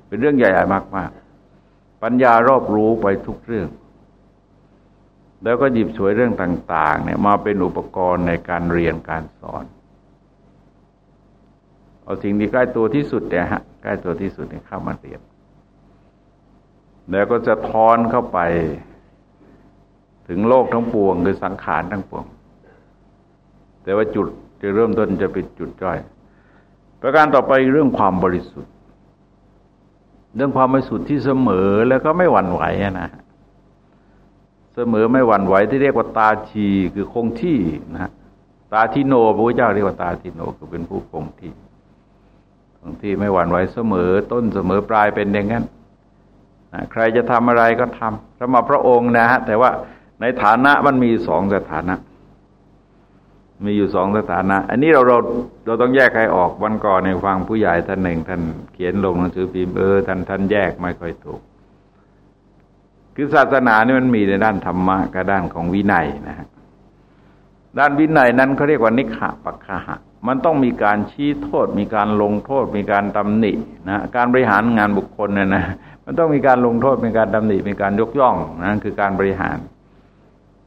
[SPEAKER 1] เป็นเรื่องใหญ่ๆมาก ๆ ปัญญารอบรู้ไปทุกเรื่อง แล้วก็หยิบฉวยเรื่องต่าง ๆ เนี่ยมาเป็นอุปกรณ์ในการเรียนการสอน เอาสิ่งที่ใกล้ตัวที่สุดเนี่ยฮะใกล้ตัวที่สุดเนี่ยเข้ามาเรียน แล้วก็จะทอนเข้าไป ถึงโลกทั้งปวงคือสังขารทั้งปวง แต่ว่าจุดจะเริ่มต้นจะเป็นจุดจ้อย ประการต่อไปเรื่องความบริสุทธิ์ เรื่องความบริสุทธิ์ที่เสมอแล้วก็ไม่หวั่นไหวนะ เสมอไม่หวั่นไหวที่เรียกว่าตาชีคือคงที่นะฮะตาทิโนพระพุทธเจ้าเรียกว่าตาทิโนคือเป็นผู้คงที่คงที่ไม่หวั่นไหวเสมอ ต้นเสมอปลายเป็นอย่างนั้นนะใครจะทำอะไรก็ทำสำหรับพระองค์นะฮะแต่ว่าในฐานะมันมีสองสถานะ มีอยู่สองสถานะ อันนี้เราเราเราต้องแยกใครออกวันก่อนในฟังผู้ใหญ่ท่านหนึ่ง ท่านเขียนลงหนังสือพิมพ์เออท่านท่านแยกไม่ค่อยถูก คือศาสนานี่มันมีในด้านธรรมะกับด้านของวินัยนะฮะด้านวินัยนั้นเขาเรียกว่านิขะปักขะมันต้องมีการชี้โทษ มีการลงโทษ มีการตำหนินะการบริหารงานบุคคลเนี่ยนะมันต้องมีการลงโทษมีการตำหนิมีการยกย่องนั่นคือการบริหาร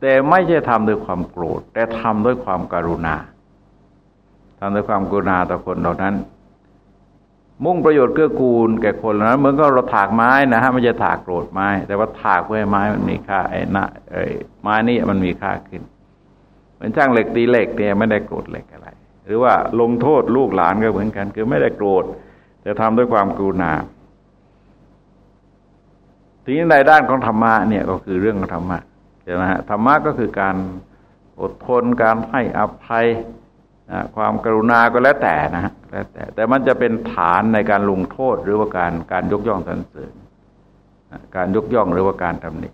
[SPEAKER 1] แต่ไม่ใช่ทำด้วยความโกรธ แต่ทำด้วยความการุณาทำด้วยความกรุณาต่อคนเหล่านั้น มุ่งประโยชน์เกื้อกูลแก่คนนั้นเหมือนก็เราถากไม้นะฮะไมันจะถากโกรธไม้ แต่ว่าถากเพื่อให้ไม้มันมีค่าไอ้นะไอ้ไม้นี่มันมีค่าขึ้นเหมือนช่างเหล็กตีเหล็กเนี่ยไม่ได้โกรธเหล็กอะไร หรือว่าลงโทษลูกหลานก็เหมือนกัน คือไม่ได้โกรธแต่ทำด้วยความกรุณาทีนี้ในด้านของธรรมะเนี่ยก็คือเรื่องของธรรมะใช่ไหมฮะธรรมะก็คือการอดทนการให้อภัย ความกรุณาก็แล้วแต่นะฮะแล้วแต่ แต่มันจะเป็นฐานในการลงโทษหรือว่าการการยกย่องสรรเสริญการยกย่องหรือว่าการทำหนี้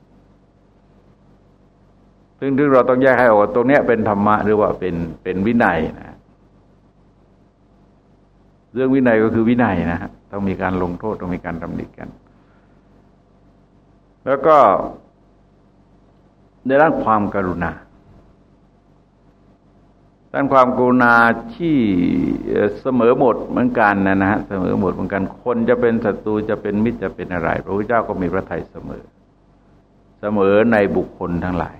[SPEAKER 1] ซึ่งถึงเราต้องแยกให้ออกตรงนี้เป็นธรรมะหรือว่าเป็นเป็นวินัยนะ เรื่องวินัยก็คือวินัยนะฮะต้องมีการลงโทษต้องมีการทำหนิกัน แล้วก็ในด้านความกรุณา ด้านความกรุณาที่เสมอหมดเหมือนกันนะนะฮะเสมอหมดเหมือนกันคนจะเป็นศัตรูจะเป็นมิตรจะเป็นอะไร พระพุทธเจ้าก็มีพระทัยเสมอ เสมอในบุคคลทั้งหลาย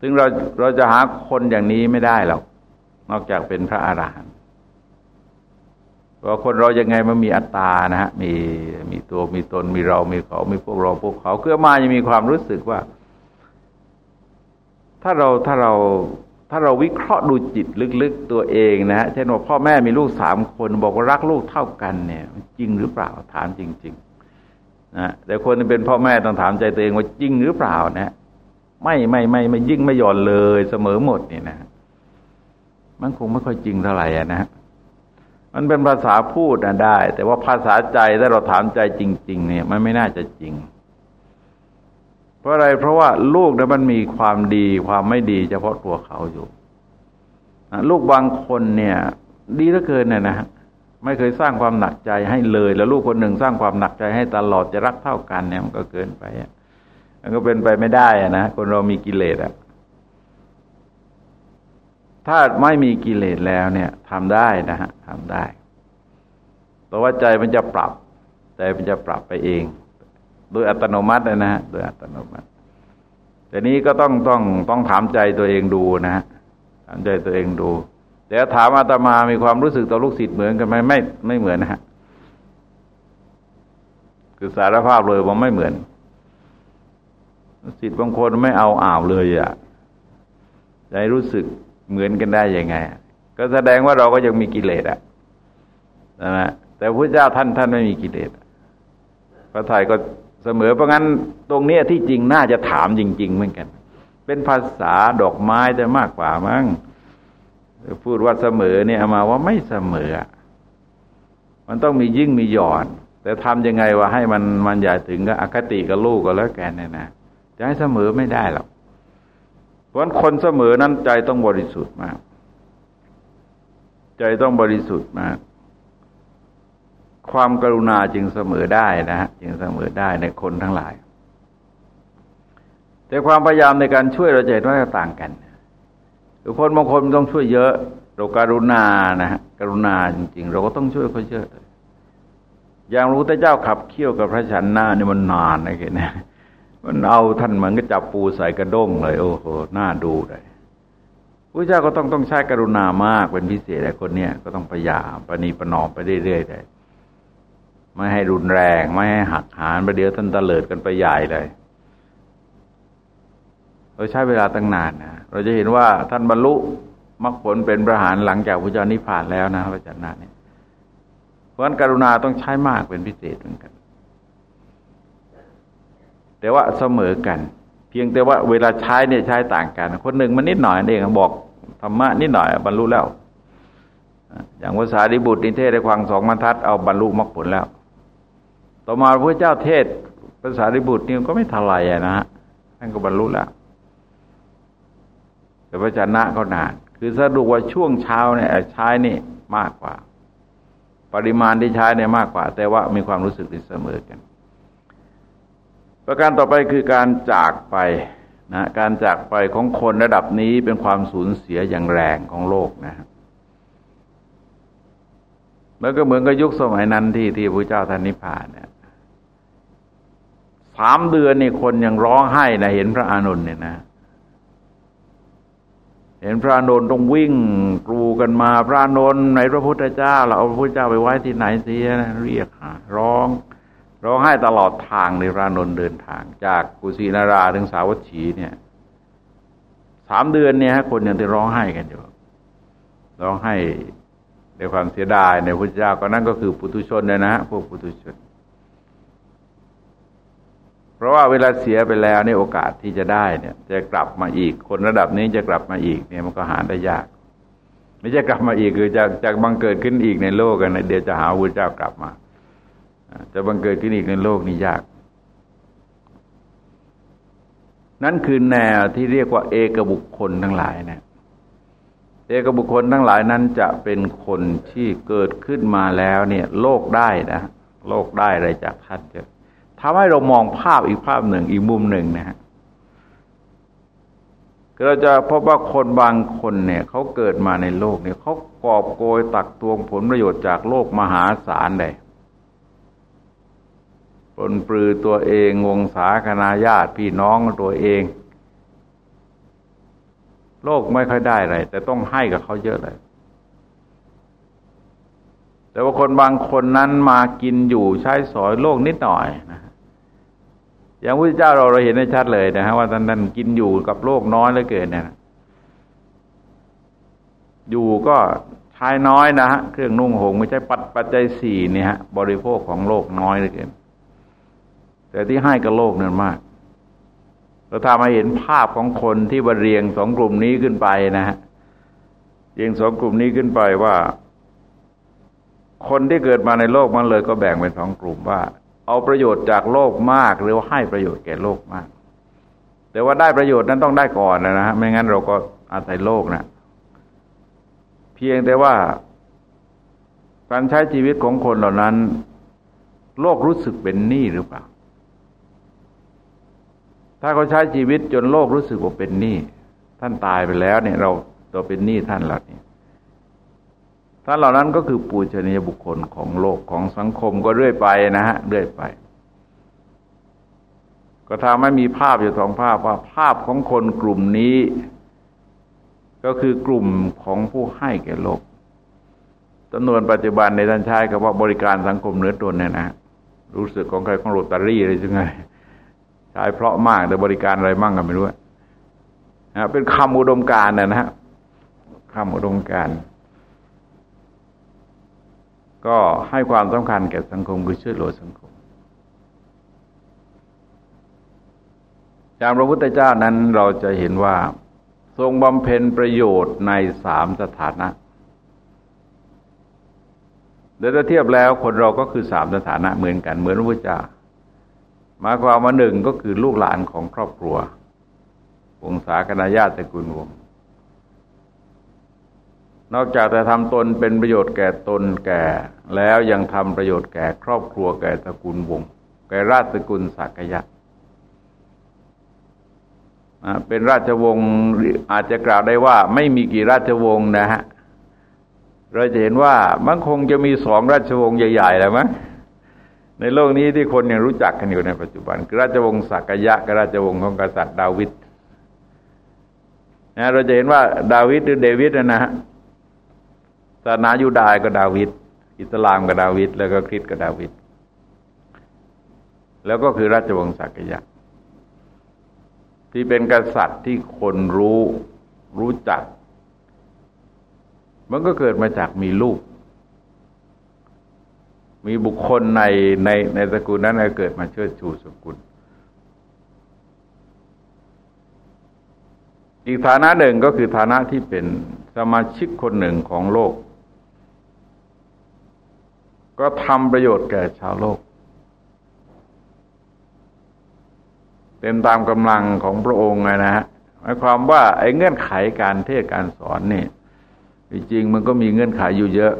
[SPEAKER 1] ซึ่งเราเราจะหาคนอย่างนี้ไม่ได้หรอกนอกจากเป็นพระอาหารหันต์เพราะคนเรายังไงมันมีอัตตานะฮะมีมีตัวมีตนมีเรา มีเขา มีพวกเราพวกเขาเพื่อมาจะมีความรู้สึกว่า ถ้าเราถ้าเรา ถ้าเราวิเคราะห์ดูจิตลึกๆตัวเองนะฮะเช่นว่าพ่อแม่มีลูกสามคน บอกว่ารักลูกเท่ากันเนี่ยจริงหรือเปล่าถามจริงๆนะแต่คนที่เป็นพ่อแม่ต้องถามใจตัวเองว่าจริงหรือเปล่านะไม่ไม่ไม่ไม่ยิ่งไม่หย่อนเลยเสมอหมดนี่นะ มันคงไม่ค่อยจริงเท่าไหร่นะมันเป็นภาษาพูดนะได้ แต่ว่าภาษาใจถ้าเราถามใจจริง ๆ เนี่ย มันไม่น่าจะจริง เพราะอะไรเพราะว่าลูกเนี่ยมันมีความดีความไม่ดี เฉพาะตัวเขาอยู่ ลูกบางคนเนี่ย ดีเหลือเกินเนี่ยนะไม่เคยสร้างความหนักใจให้เลย แล้วลูกคนหนึ่งสร้างความหนักใจให้ตลอดจะรักเท่ากันเนี่ยมันก็เกินไปมันก็เป็นไปไม่ได้อะนะคนเรามีกิเลสอะถ้าไม่มีกิเลสแล้วเนี่ยทำได้นะฮะทำได้แต่ว่าใจมันจะปรับ ใจมันจะปรับไปเอง โดยอัตโนมัตินะฮะโดยอัตโนมัติ แต่นี้ก็ต้องต้องต้องถามใจตัวเองดูนะฮะถามใจตัวเองดูแต่ถามอาตมามีความรู้สึกต่อลูกศิษย์เหมือนกันไหมไม่ไม่เหมือนนะฮะคือสารภาพเลยว่าไม่เหมือนศิษย์บางคนไม่เอาอ่าวเลยอะใจรู้สึกเหมือนกันได้ยังไง ก็แสดงว่าเราก็ยังมีกิเลสอะนะแต่พระเจ้าท่านท่านไม่มีกิเลสพระไทยก็ เสมอเพราะงั้นตรงเนี้ที่จริงน่าจะถามจริง ๆ เหมือนกัน เป็นภาษาดอกไม้จะมากกว่ามั้งพูดว่าเสมอเนี่ยมาว่าไม่เสมอ มันต้องมียิ่งมีหย่อน แต่ทำยังไงว่าให้มันมันอย่าถึงกับอคติกับลูกก็แล้วแกเนี่ยนะจะให้เสมอไม่ได้หรอกเพราะคนเสมอนั้นใจต้องบริสุทธิ์มาก ใจต้องบริสุทธิ์มาก ความกรุณาจึงเสมอได้นะฮะจึงเสมอได้ในคนทั้งหลาย แต่ความพยายามในการช่วยเราจะเห็นว่าต่างกันหรือคนบางคนต้องช่วยเยอะ เราการุณานะฮะกรุณาจริง ๆ เราก็ต้องช่วยเขาเยอะอย่างรู้แต่เจ้าขับเคี่ยวกับพระชันหน้านี่มันนานนะแกนะมันเอาท่านมือนก็จับปูใส่กระด้งเลย โอ้โหน่าดูเลยพระเจ้าก็ต้องต้องใช้กรุณามากเป็นพิเศษแต่คนเนี้ยก็ต้องพยายามปณีประนอมไปเรื่อยๆเลย ไม่ให้รุนแรง ไม่ให้หักหานประเดี๋ยวท่านตะเลิดกันไปใหญ่เลย เราใช้เวลาตั้งนานนะเราจะเห็นว่าท่านบรรลุมรรคผลเป็นประหารหลังจากพระเจ้านิพพานแล้วนะพระจ้านาเนี่ยเพราะฉะนั้นกรุณาต้องใช้มากเป็นพิเศษเหมือนกัน แต่ว่าเสมอกัน เพียงแต่ว่าเวลาใช้เนี่ยใช้ต่างกัน คนหนึ่งมันนิดหน่อยเองบอกธรรมะนิดหน่อยบรรลุแล้วอย่างภาษาดิบุตรนิเทศได้ควางสองบรรทัดเอาบรรลุมรรคผลแล้ว ต่อมาพระเจ้าเทศภาษาริบุตรนี่ก็ไม่ทลายนะฮะท่านก็บรรลุแล้วแต่พระจันนะก็นาน คือสรุปว่าช่วงเช้าเนี่ยใช้นี่มากกว่า ปริมาณที่ใช้เนี่ยมากกว่า แต่ว่ามีความรู้สึกที่เสมอกัน ประการต่อไปคือการจากไปนะการจากไปของคนระดับนี้เป็นความสูญเสียอย่างแรงของโลกนะครับแล้วก็เหมือนกับยุคสมัยนั้นที่ที่พระเจ้าท่านนิพพานเนี่ย สามเดือนนี่คนยังร้องไห้นะเห็นพระอานนท์เนี่ยนะ เห็นพระอานนท์ต้องวิ่งกรูกันมาพระอานนท์ในพระพุทธเจ้าเราเอาพระพุทธเจ้าไปไว้ที่ไหนเสียนะเรียกหาร้อง ร้องไห้ตลอดทางในพระอานนท์เดินทาง จากกุสินาราถึงสาวัตถีเนี่ยสามเดือนเนี่ยฮะคนยังจะร้องไห้กันอยู่ร้องไห้ในความเสียดายในพุทธเจ้าก็นั่นก็คือปุถุชนเลยนะพวกปุถุชน เพราะว่าเวลาเสียไปแล้วเนี่ยโอกาสที่จะได้เนี่ย จะกลับมาอีก คนระดับนี้จะกลับมาอีกเนี่ยมันก็หาได้ยาก ไม่ใช่กลับมาอีกคือจะจะบังเกิดขึ้นอีกในโลกกันเดี๋ยวจะหาพระเจ้ากลับมาจะบังเกิดขึ้นอีกในโลกนี้ยาก นั่นคือแนวที่เรียกว่า เอกบุคคลทั้งหลายเนี่ยเอกบุคคลทั้งหลายนั้นจะเป็นคนที่เกิดขึ้นมาแล้วเนี่ย โลกได้นะ โลกได้อะไรจากท่านจะ ทำให้เรามองภาพอีกภาพหนึ่งอีกมุมหนึ่งนะฮะเราจะพบว่าคนบางคนเนี่ยเขาเกิดมาในโลกเนี่ยเขากอบโกยตักตวงผลประโยชน์จากโลกมหาศาลเลยปนปลือตัวเองวงศาคณาญาติพี่น้องตัวเอง โลกไม่ค่อยได้อะไรแต่ต้องให้กับเขาเยอะเลยแต่ว่าคนบางคนนั้นมากินอยู่ใช้สอยโลกนิดหน่อยนะ อย่างพระเจ้าเราเราเห็นได้ชัดเลยนะฮะว่าท่านนั้นกินอยู่กับโลกน้อยเหลือเกินเนี่ยอยู่ก็ใช้น้อยนะฮะเครื่องนุ่งห่มไม่ใช่ปัดปัจจัยสี่เนี่ยฮะบริโภคของโลกน้อยเหลือเกินแต่ที่ให้กับโลกนั้นมากเราทำให้เห็นภาพของคนที่บรเรียงสองกลุ่มนี้ขึ้นไปนะฮะเรียงสองกลุ่มนี้ขึ้นไปว่า คนที่เกิดมาในโลกมันเลยก็แบ่งเป็นสองกลุ่มว่า เอาประโยชน์จากโลกมาก หรือว่าให้ประโยชน์แก่โลกมาก แต่ว่าได้ประโยชน์นั้นต้องได้ก่อนนะฮะไม่งั้นเราก็อาศัยโลกนะเพียงแต่ว่า การใช้ชีวิตของคนเหล่านั้น โลกรู้สึกเป็นหนี้หรือเปล่า ถ้าเขาใช้ชีวิตจนโลกรู้สึกว่าเป็นหนี้ท่านตายไปแล้วเนี่ย เราตัวเป็นหนี้ท่านหล่านี้ ท่านเหล่านั้นก็คือปูชนียบุคคลของโลกของสังคมก็เรื่อยไปนะฮะเรื่อยไป ก็ทำให้มีภาพอยู่สองภาพว่าภาพของคนกลุ่มนี้ ก็คือกลุ่มของผู้ให้แก่โลกจำนวนปัจจุบันในท่านใช้คำว่าบริการสังคมเนื้อตนเนี่ยนะรู้สึกของใครของโรตารี่อะไรจังไงใช้เพราะมากแต่บริการอะไรมั่งก็ไม่รู้นะเป็นคำอุดมการนะฮะคำอุดมการ ก็ให้ความสำคัญแก่สังคมคือช่วยเหลือสังคมจากพระพุทธเจ้านั้นเราจะเห็นว่า ทรงบำเพ็ญประโยชน์ในสามสถานะเดี๋ยถ้าเทียบแล้วคนเราก็คือสามสถานะเหมือนกันเหมือนพระพุทธเจ้ามาความว่าหนึ่งก็คือลูกหลานของครอบครัววงศาคณาญาติตระกูลวง นอกจากจะทำตนเป็นประโยชน์แก่ตนแก่ แล้วยังทำประโยชน์แก่ครอบครัวแก่ตระกูลวงแก่ราชสกุลสักยะเป็นราชวงศ์อาจจะกล่าวได้ว่า ไม่มีกี่ราชวงศ์นะฮะเราจะเห็นว่ามันคงจะมีสองราชวงศ์ใหญ่ๆแล้วมั้งในโลกนี้ที่คนยังรู้จักกันอยู่ในปัจจุบันคือราชวงศ์สักยะกับราชวงศ์ของกษัตริย์ดาวิดนะเราจะเห็นว่าดาวิดหรือเดวิดนะฮะ ศาสนายูดายก็ดาวิดอิสลามก็ดาวิดแล้วก็คริสต์ก็ดาวิดแล้วก็คือราชวงศ์สักยะ ที่เป็นกษัตริย์ที่คนรู้รู้จัก มันก็เกิดมาจากมีลูก มีบุคคลในในในสกุลนั้นเกิดมาเชิดชูสกุล อีกฐานะหนึ่งก็คือฐานะที่เป็นสมาชิกคนหนึ่งของโลก ก็ทำประโยชน์แก่ชาวโลก เต็มตามกำลังของพระองค์ไงนะฮะหมายความว่าไอ้เงื่อนไขการเทศการสอนนี่จริงมันก็มีเงื่อนไขอยู่เยอะ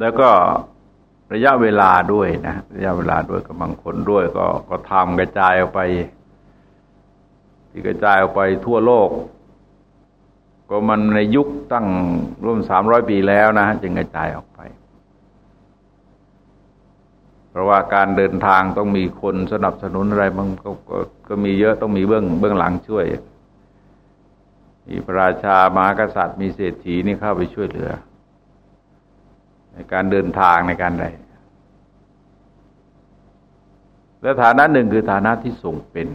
[SPEAKER 1] แล้วก็ระยะเวลาด้วยนะ ระยะเวลาด้วยกับบางคนด้วย ก็ก็ทำกระจายออกไป ที่กระจายออกไปทั่วโลก ก็มันในยุคตั้งร่วมสามร้อยปีแล้วนะจึงกระจายออกไป เพราะว่าการเดินทางต้องมีคนสนับสนุนอะไรมันก็ก็ก็มีเยอะต้องมีเบื้องเบื้องหลังช่วยมีพระราชามหากษัตริย์มีเศรษฐีนี่เข้าไปช่วยเหลือ ในการเดินทางในการใดและฐานะหนึ่งคือฐานะที่ทรงเป็น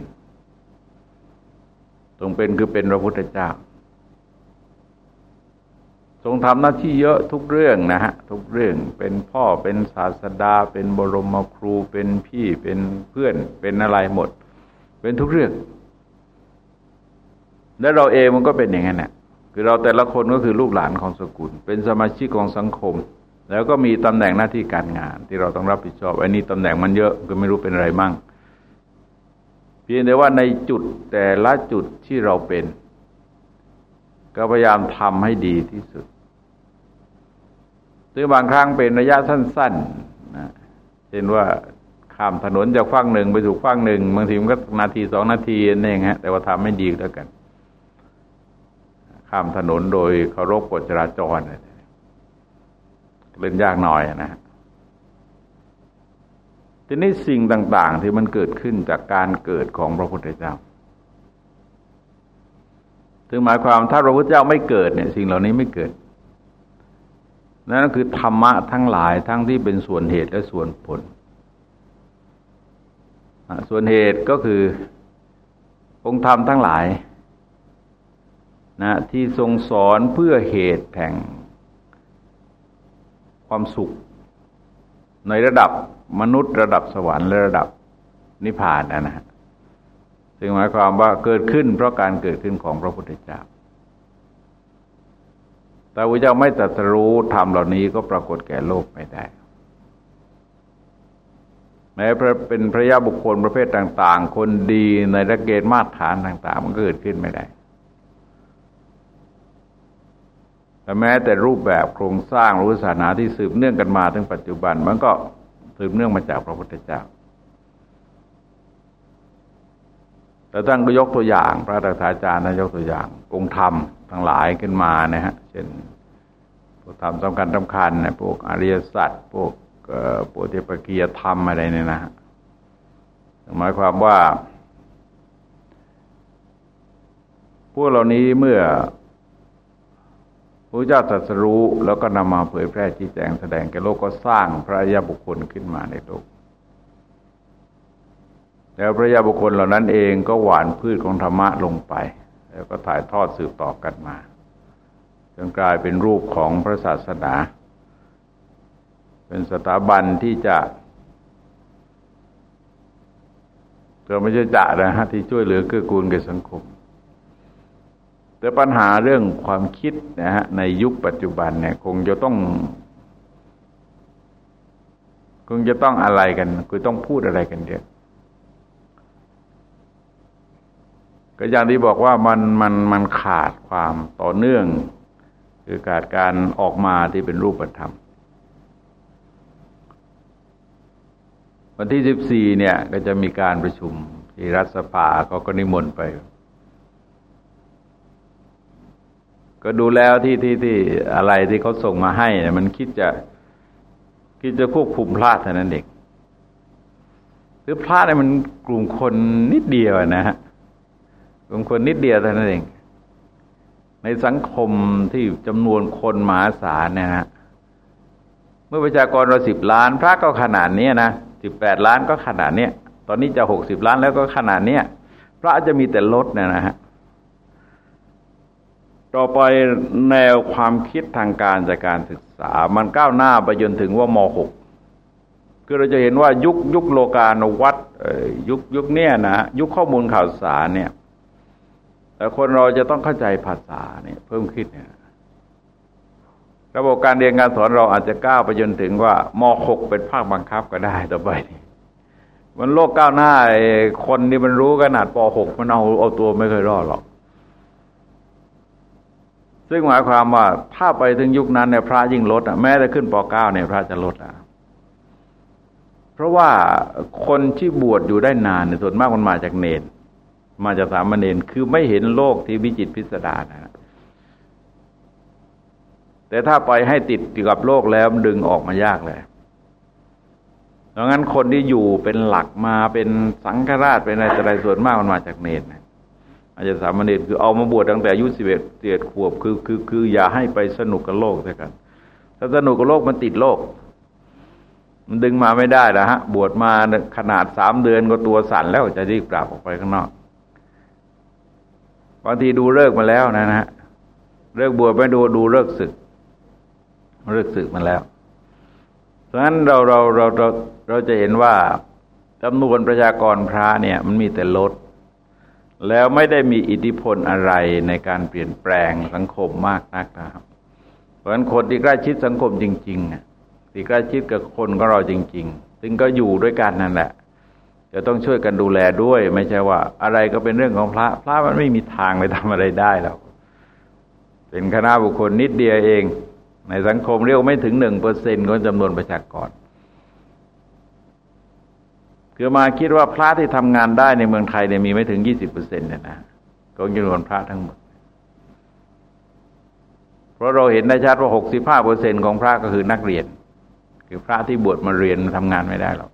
[SPEAKER 1] ทรงเป็นคือเป็นพระพุทธเจ้า ทรงทำหน้าที่เยอะทุกเรื่องนะฮะทุกเรื่องเป็นพ่อเป็นศาสดา เป็นบรมครูเป็นพี่เป็นเพื่อนเป็นอะไรหมด เป็นทุกเรื่อง และเราเองมันก็เป็นอย่างนั้นแหละคือเราแต่ละคนก็คือลูกหลานของสกุล เป็นสมาชิกของสังคม แล้วก็มีตำแหน่งหน้าที่การงาน ที่เราต้องรับผิดชอบอันนี้ตำแหน่งมันเยอะก็ไม่รู้เป็นอะไรมั่ง เพียงแต่ว่าในจุดแต่ละจุดที่เราเป็น ก็พยายามทำให้ดีที่สุด หรือบางครั้งเป็นระยะสั้นๆนะเช่นว่าข้ามถนนจากฝั่งหนึ่งไปสู่ฝั่งหนึ่งบางทีมันก็นาทีสองนาทีนั่นเองฮะแต่ว่าทำไม่ดีแล้วกัน ข้ามถนนโดยเคารพกฎจราจรเล่นยากหน่อยนะฮะทีนี้สิ่งต่าง ๆ ที่มันเกิดขึ้นจากการเกิดของพระพุทธเจ้าถึงหมายความถ้าพระพุทธเจ้าไม่เกิดเนี่ย สิ่งเหล่านี้ไม่เกิด นั่นก็คือธรรมะทั้งหลายทั้งที่เป็นส่วนเหตุและส่วนผล ส่วนเหตุก็คือ องค์ธรรมทั้งหลายนะที่ทรงสอนเพื่อเหตุแห่งความสุข ในระดับมนุษย์ระดับสวรรค์และระดับนิพพานนะฮะซึ่งหมายความว่าเกิดขึ้นเพราะการเกิดขึ้นของพระพุทธเจ้า แต่พระเจ้าไม่ตรัสรู้ธรรมเหล่านี้ก็ปรากฏแก่โลกไม่ได้ แม้เป็นพระยาบุคคลประเภทต่าง ๆ คนดีในระเกณฑ์มาตรฐานต่าง ๆ มันเกิดขึ้นไม่ได้แต่แม้แต่รูปแบบโครงสร้างรู้ศาสนาที่สืบเนื่องกันมาถึงปัจจุบัน มันก็สืบเนื่องมาจากพระพุทธเจ้า แต่ท่านก็ยกตัวอย่าง พระตถาจารย์ท่านยกตัวอย่าง องค์ธรรม ทั้งหลายขึ้นมานะฮะเช่นพวกธรรมสำคัญสำคัญนะพวกอริยสัจพวกปุถุปกียธรรมอะไรเนี่ยนะฮะหมายความว่า พวกเหล่านี้เมื่อพระเจ้าตรัสรู้แล้วก็นำมาเผยแพร่ชี้แจงแสดงแก่โลกก็สร้างพระยาบุคคลขึ้นมาในโลก แล้วพระยาบุคคลเหล่านั้นเองก็หวานพืชของธรรมะลงไป แล้วก็ถ่ายทอดสืบต่อกันมา จนกลายเป็นรูปของพระศาสนา เป็นสถาบันที่จะเกิดไม่ใช่จะนะฮะที่ช่วยเหลือเกื้อกูลแก่สังคม แต่ปัญหาเรื่องความคิดนะฮะในยุคปัจจุบันเนี่ย คงจะต้อง คงจะต้องอะไรกันคือต้องพูดอะไรกันเยอะ ก็อย่างที่บอกว่ามันมันมันขาดความต่อเนื่อง คือขาดการออกมาที่เป็นรูปธรรม วันที่สิบสี่เนี่ยก็จะมีการประชุมที่รัฐสภาเขาก็นิมนต์ไป ก็ดูแล้วที่ที่ที่อะไรที่เขาส่งมาให้เนี่ยมันคิดจะคิดจะควบคุมพลาดเท่านั้นเองคือพลาดเนี่ยมันกลุ่มคนนิดเดียวนะฮะ กลุ่มคนนิดเดียวเท่านั้นเอง ในสังคมที่จำนวนคนมหาศาลเนี่ยฮะเมื่อประชากรเราสิบล้าน พระก็ขนาดนี้นะสิบแปดล้านก็ขนาดเนี้ยตอนนี้จะหกสิบล้านแล้วก็ขนาดเนี้ยพระจะมีแต่ลดเนี่ยนะฮะต่อไปแนวความคิดทางการจากการศึกษา มันก้าวหน้าไปจนถึงว่ามหกคือเราจะเห็นว่ายุคยุคโลกาณวัตยุคยุคเนี้ยนะยุคข้อมูลข่าวสารเนี่ย คนเราจะต้องเข้าใจภาษาเนี่ยเพิ่มขึ้นเนี่ยระบบการเรียนการสอนเราอาจจะก้าวไปจนถึงว่ามหกเป็นภาคบังคับก็ได้ต่อไป มันโลกก้าวหน้าคนที่มันรู้ขนาดปหกมันเอาเอาตัวไม่เคยรอดหรอก ซึ่งหมายความว่าถ้าไปถึงยุคนั้นเนี่ยพระยิ่งลดอะแม้จะขึ้นปเก้าเนี่ยพระจะลดอะเพราะว่าคนที่บวชอยู่ได้นานเนี่ยส่วนมากมันมาจากเนน มาจากสามเณรคือไม่เห็นโลกที่วิจิตพิสดารนะ แต่ถ้าไปให้ติดอยู่กับโลกแล้วมันดึงออกมายากเลยดังนั้นคนที่อยู่เป็นหลักมาเป็นสังฆราชเป็นอะไรแต่ไรส่วนมากมันมาจากเนรนะอาจจะสามเณรคือเอามาบวชตั้งแต่อายุสิบเอ็ดเจ็ดขวบคือคือคืออย่าให้ไปสนุกกับโลกด้วยกัน ถ้าสนุกกับโลกมันติดโลก มันดึงมาไม่ได้นะฮะ บวชมาขนาดสามเดือนก็ตัวสั่นแล้วจะรีบกลับออกไปข้างนอก บางทีดูเลิกมาแล้วนะฮะเลิกบวชไปดูดูเลิกศึกเลิกศึกมาแล้ว เพราะฉะนั้นเราเราเราเราเราจะเห็นว่าจำนวนประชากรพระเนี่ย มันมีแต่ลด แล้วไม่ได้มีอิทธิพลอะไรในการเปลี่ยนแปลงสังคมมากนักนะครับ เพราะฉะนั้นคนที่ใกล้ชิดสังคมจริงๆที่ใกล้ชิดกับคนของเราจริง ๆ ซึ่งก็อยู่ด้วยกันนั่นแหละ จะต้องช่วยกันดูแลด้วย ไม่ใช่ว่า อะไรก็เป็นเรื่องของพระ พระมันไม่มีทางไปทำอะไรได้แล้วเป็นคณะบุคคลนิดเดียวเอง ในสังคมเรียกไม่ถึงหนึ่งเปอร์เซ็นต์ของจำนวนประชากรคือมาคิดว่าพระที่ทำงานได้ในเมืองไทยเนี่ยมีไม่ถึงยี่สิบเปอร์เซ็นต์เนี่ยนะของจำนวนพระทั้งหมด เพราะเราเห็นได้ชัดว่าหกสิบห้าเปอร์เซ็นของพระก็คือนักเรียน คือพระที่บวชมาเรียนทำงานไม่ได้หรอก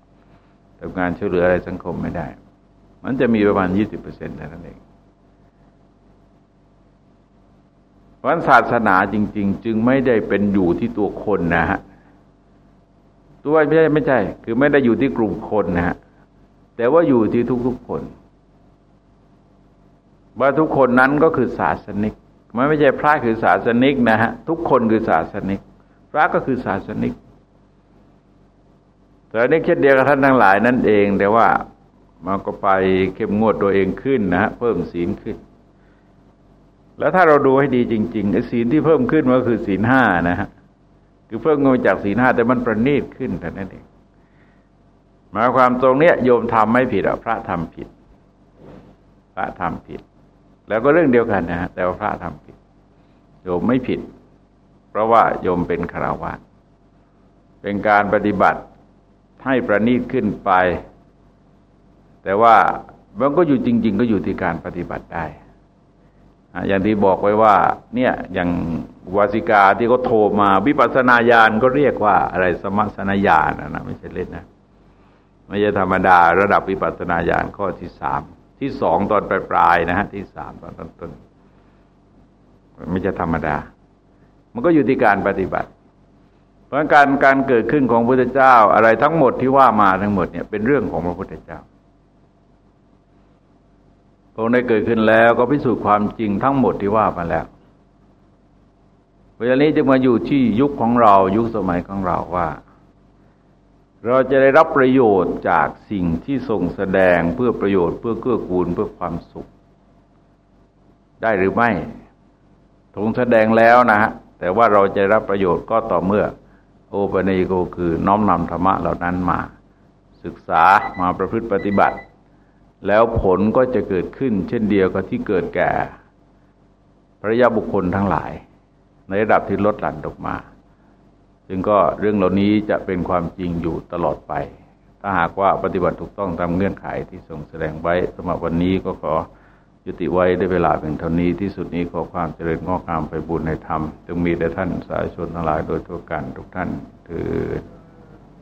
[SPEAKER 1] ทำงานช่วยเหลืออะไรสังคมไม่ได้ มันจะมีประมาณยี่สิบเปอร์เซ็นต์เท่านั้นเองเพราะศาสนาจริง ๆ จึงไม่ได้เป็นอยู่ที่ตัวคนนะฮะตัวไม่ใช่ไม่ใช่ คือไม่ได้อยู่ที่กลุ่มคนนะฮะแต่ว่าอยู่ที่ทุกๆคนว่าทุกคนนั้นก็คือศาสนิกมันไม่ใช่พระคือศาสนิกนะฮะทุกคนคือศาสนิก พระก็คือศาสนิก แต่นี้เช่เดียวกับท่านทั้งหลายนั่นเอง แต่ว่ามันก็ไปเข้มงวดตัวเองขึ้นนะฮะเพิ่มศีลขึ้น แล้วถ้าเราดูให้ดีจริงๆศีลที่เพิ่มขึ้นก็คือศีลห้านะฮะคือเพิ่มเงินจากศีลห้าแต่มันประณีตขึ้นแต่นั่นเองหมายความตรงเนี้ยโยมทำไม่ผิดอะพระทำผิดพระทำผิด แล้วก็เรื่องเดียวกันนะฮะแต่ว่าพระทำผิด โยมไม่ผิด เพราะว่าโยมเป็นคารวะเป็นการปฏิบัติ ให้ประณีตขึ้นไป แต่ว่ามันก็อยู่จริง ๆ ก็อยู่ที่การปฏิบัติได้ อย่างที่บอกไว้ว่า เนี่ยอย่างวาสิกาที่เขาโทรมาวิปัสนาญาณก็เรียกว่าอะไรสมัสนาญาณนะไม่ใช่เล่นนะไม่ใช่ธรรมดา ระดับวิปัสนาญาณข้อที่สามที่สองตอนปลายๆนะฮะที่สามตอนต้นๆไม่ใช่ธรรมดา มันก็อยู่ที่การปฏิบัติ เพราะการการเกิดขึ้นของพระพุทธเจ้าอะไรทั้งหมดที่ว่ามาทั้งหมดเนี่ยเป็นเรื่องของพระพุทธเจ้าพระองค์ได้เกิดขึ้นแล้วก็พิสูจน์ความจริงทั้งหมดที่ว่ามาแล้วเวลานี้จึงมาอยู่ที่ยุคของเรายุคสมัยของเราว่า เราจะได้รับประโยชน์จากสิ่งที่ทรงแสดงเพื่อประโยชน์เพื่อเกื้อกูลเพื่อความสุข ได้หรือไม่ทรงแสดงแล้วนะฮะแต่ว่าเราจะรับประโยชน์ก็ต่อเมื่อ โอปนิโกคือน้อมนำธรรมะเหล่านั้นมา ศึกษามาประพฤติปฏิบัติ แล้วผลก็จะเกิดขึ้น เช่นเดียวกับที่เกิดแก่พระยาบุคคลทั้งหลาย ในระดับที่ลดหลั่นออกมาซึ่งก็เรื่องเหล่านี้จะเป็นความจริงอยู่ตลอดไป ถ้าหากว่าปฏิบัติถูกต้องตามเงื่อนไขที่ทรงแสดงไว้สำหรับวันนี้ก็ขอ ยุติไว้ได้เวลาเป็นเท่านี้ที่สุดนี้ขอความเจริญงอกงามไปบุญในธรรมจงมีแด่ท่านสาธุชนทั้งหลายโดยทั่วกันทุกท่านถือ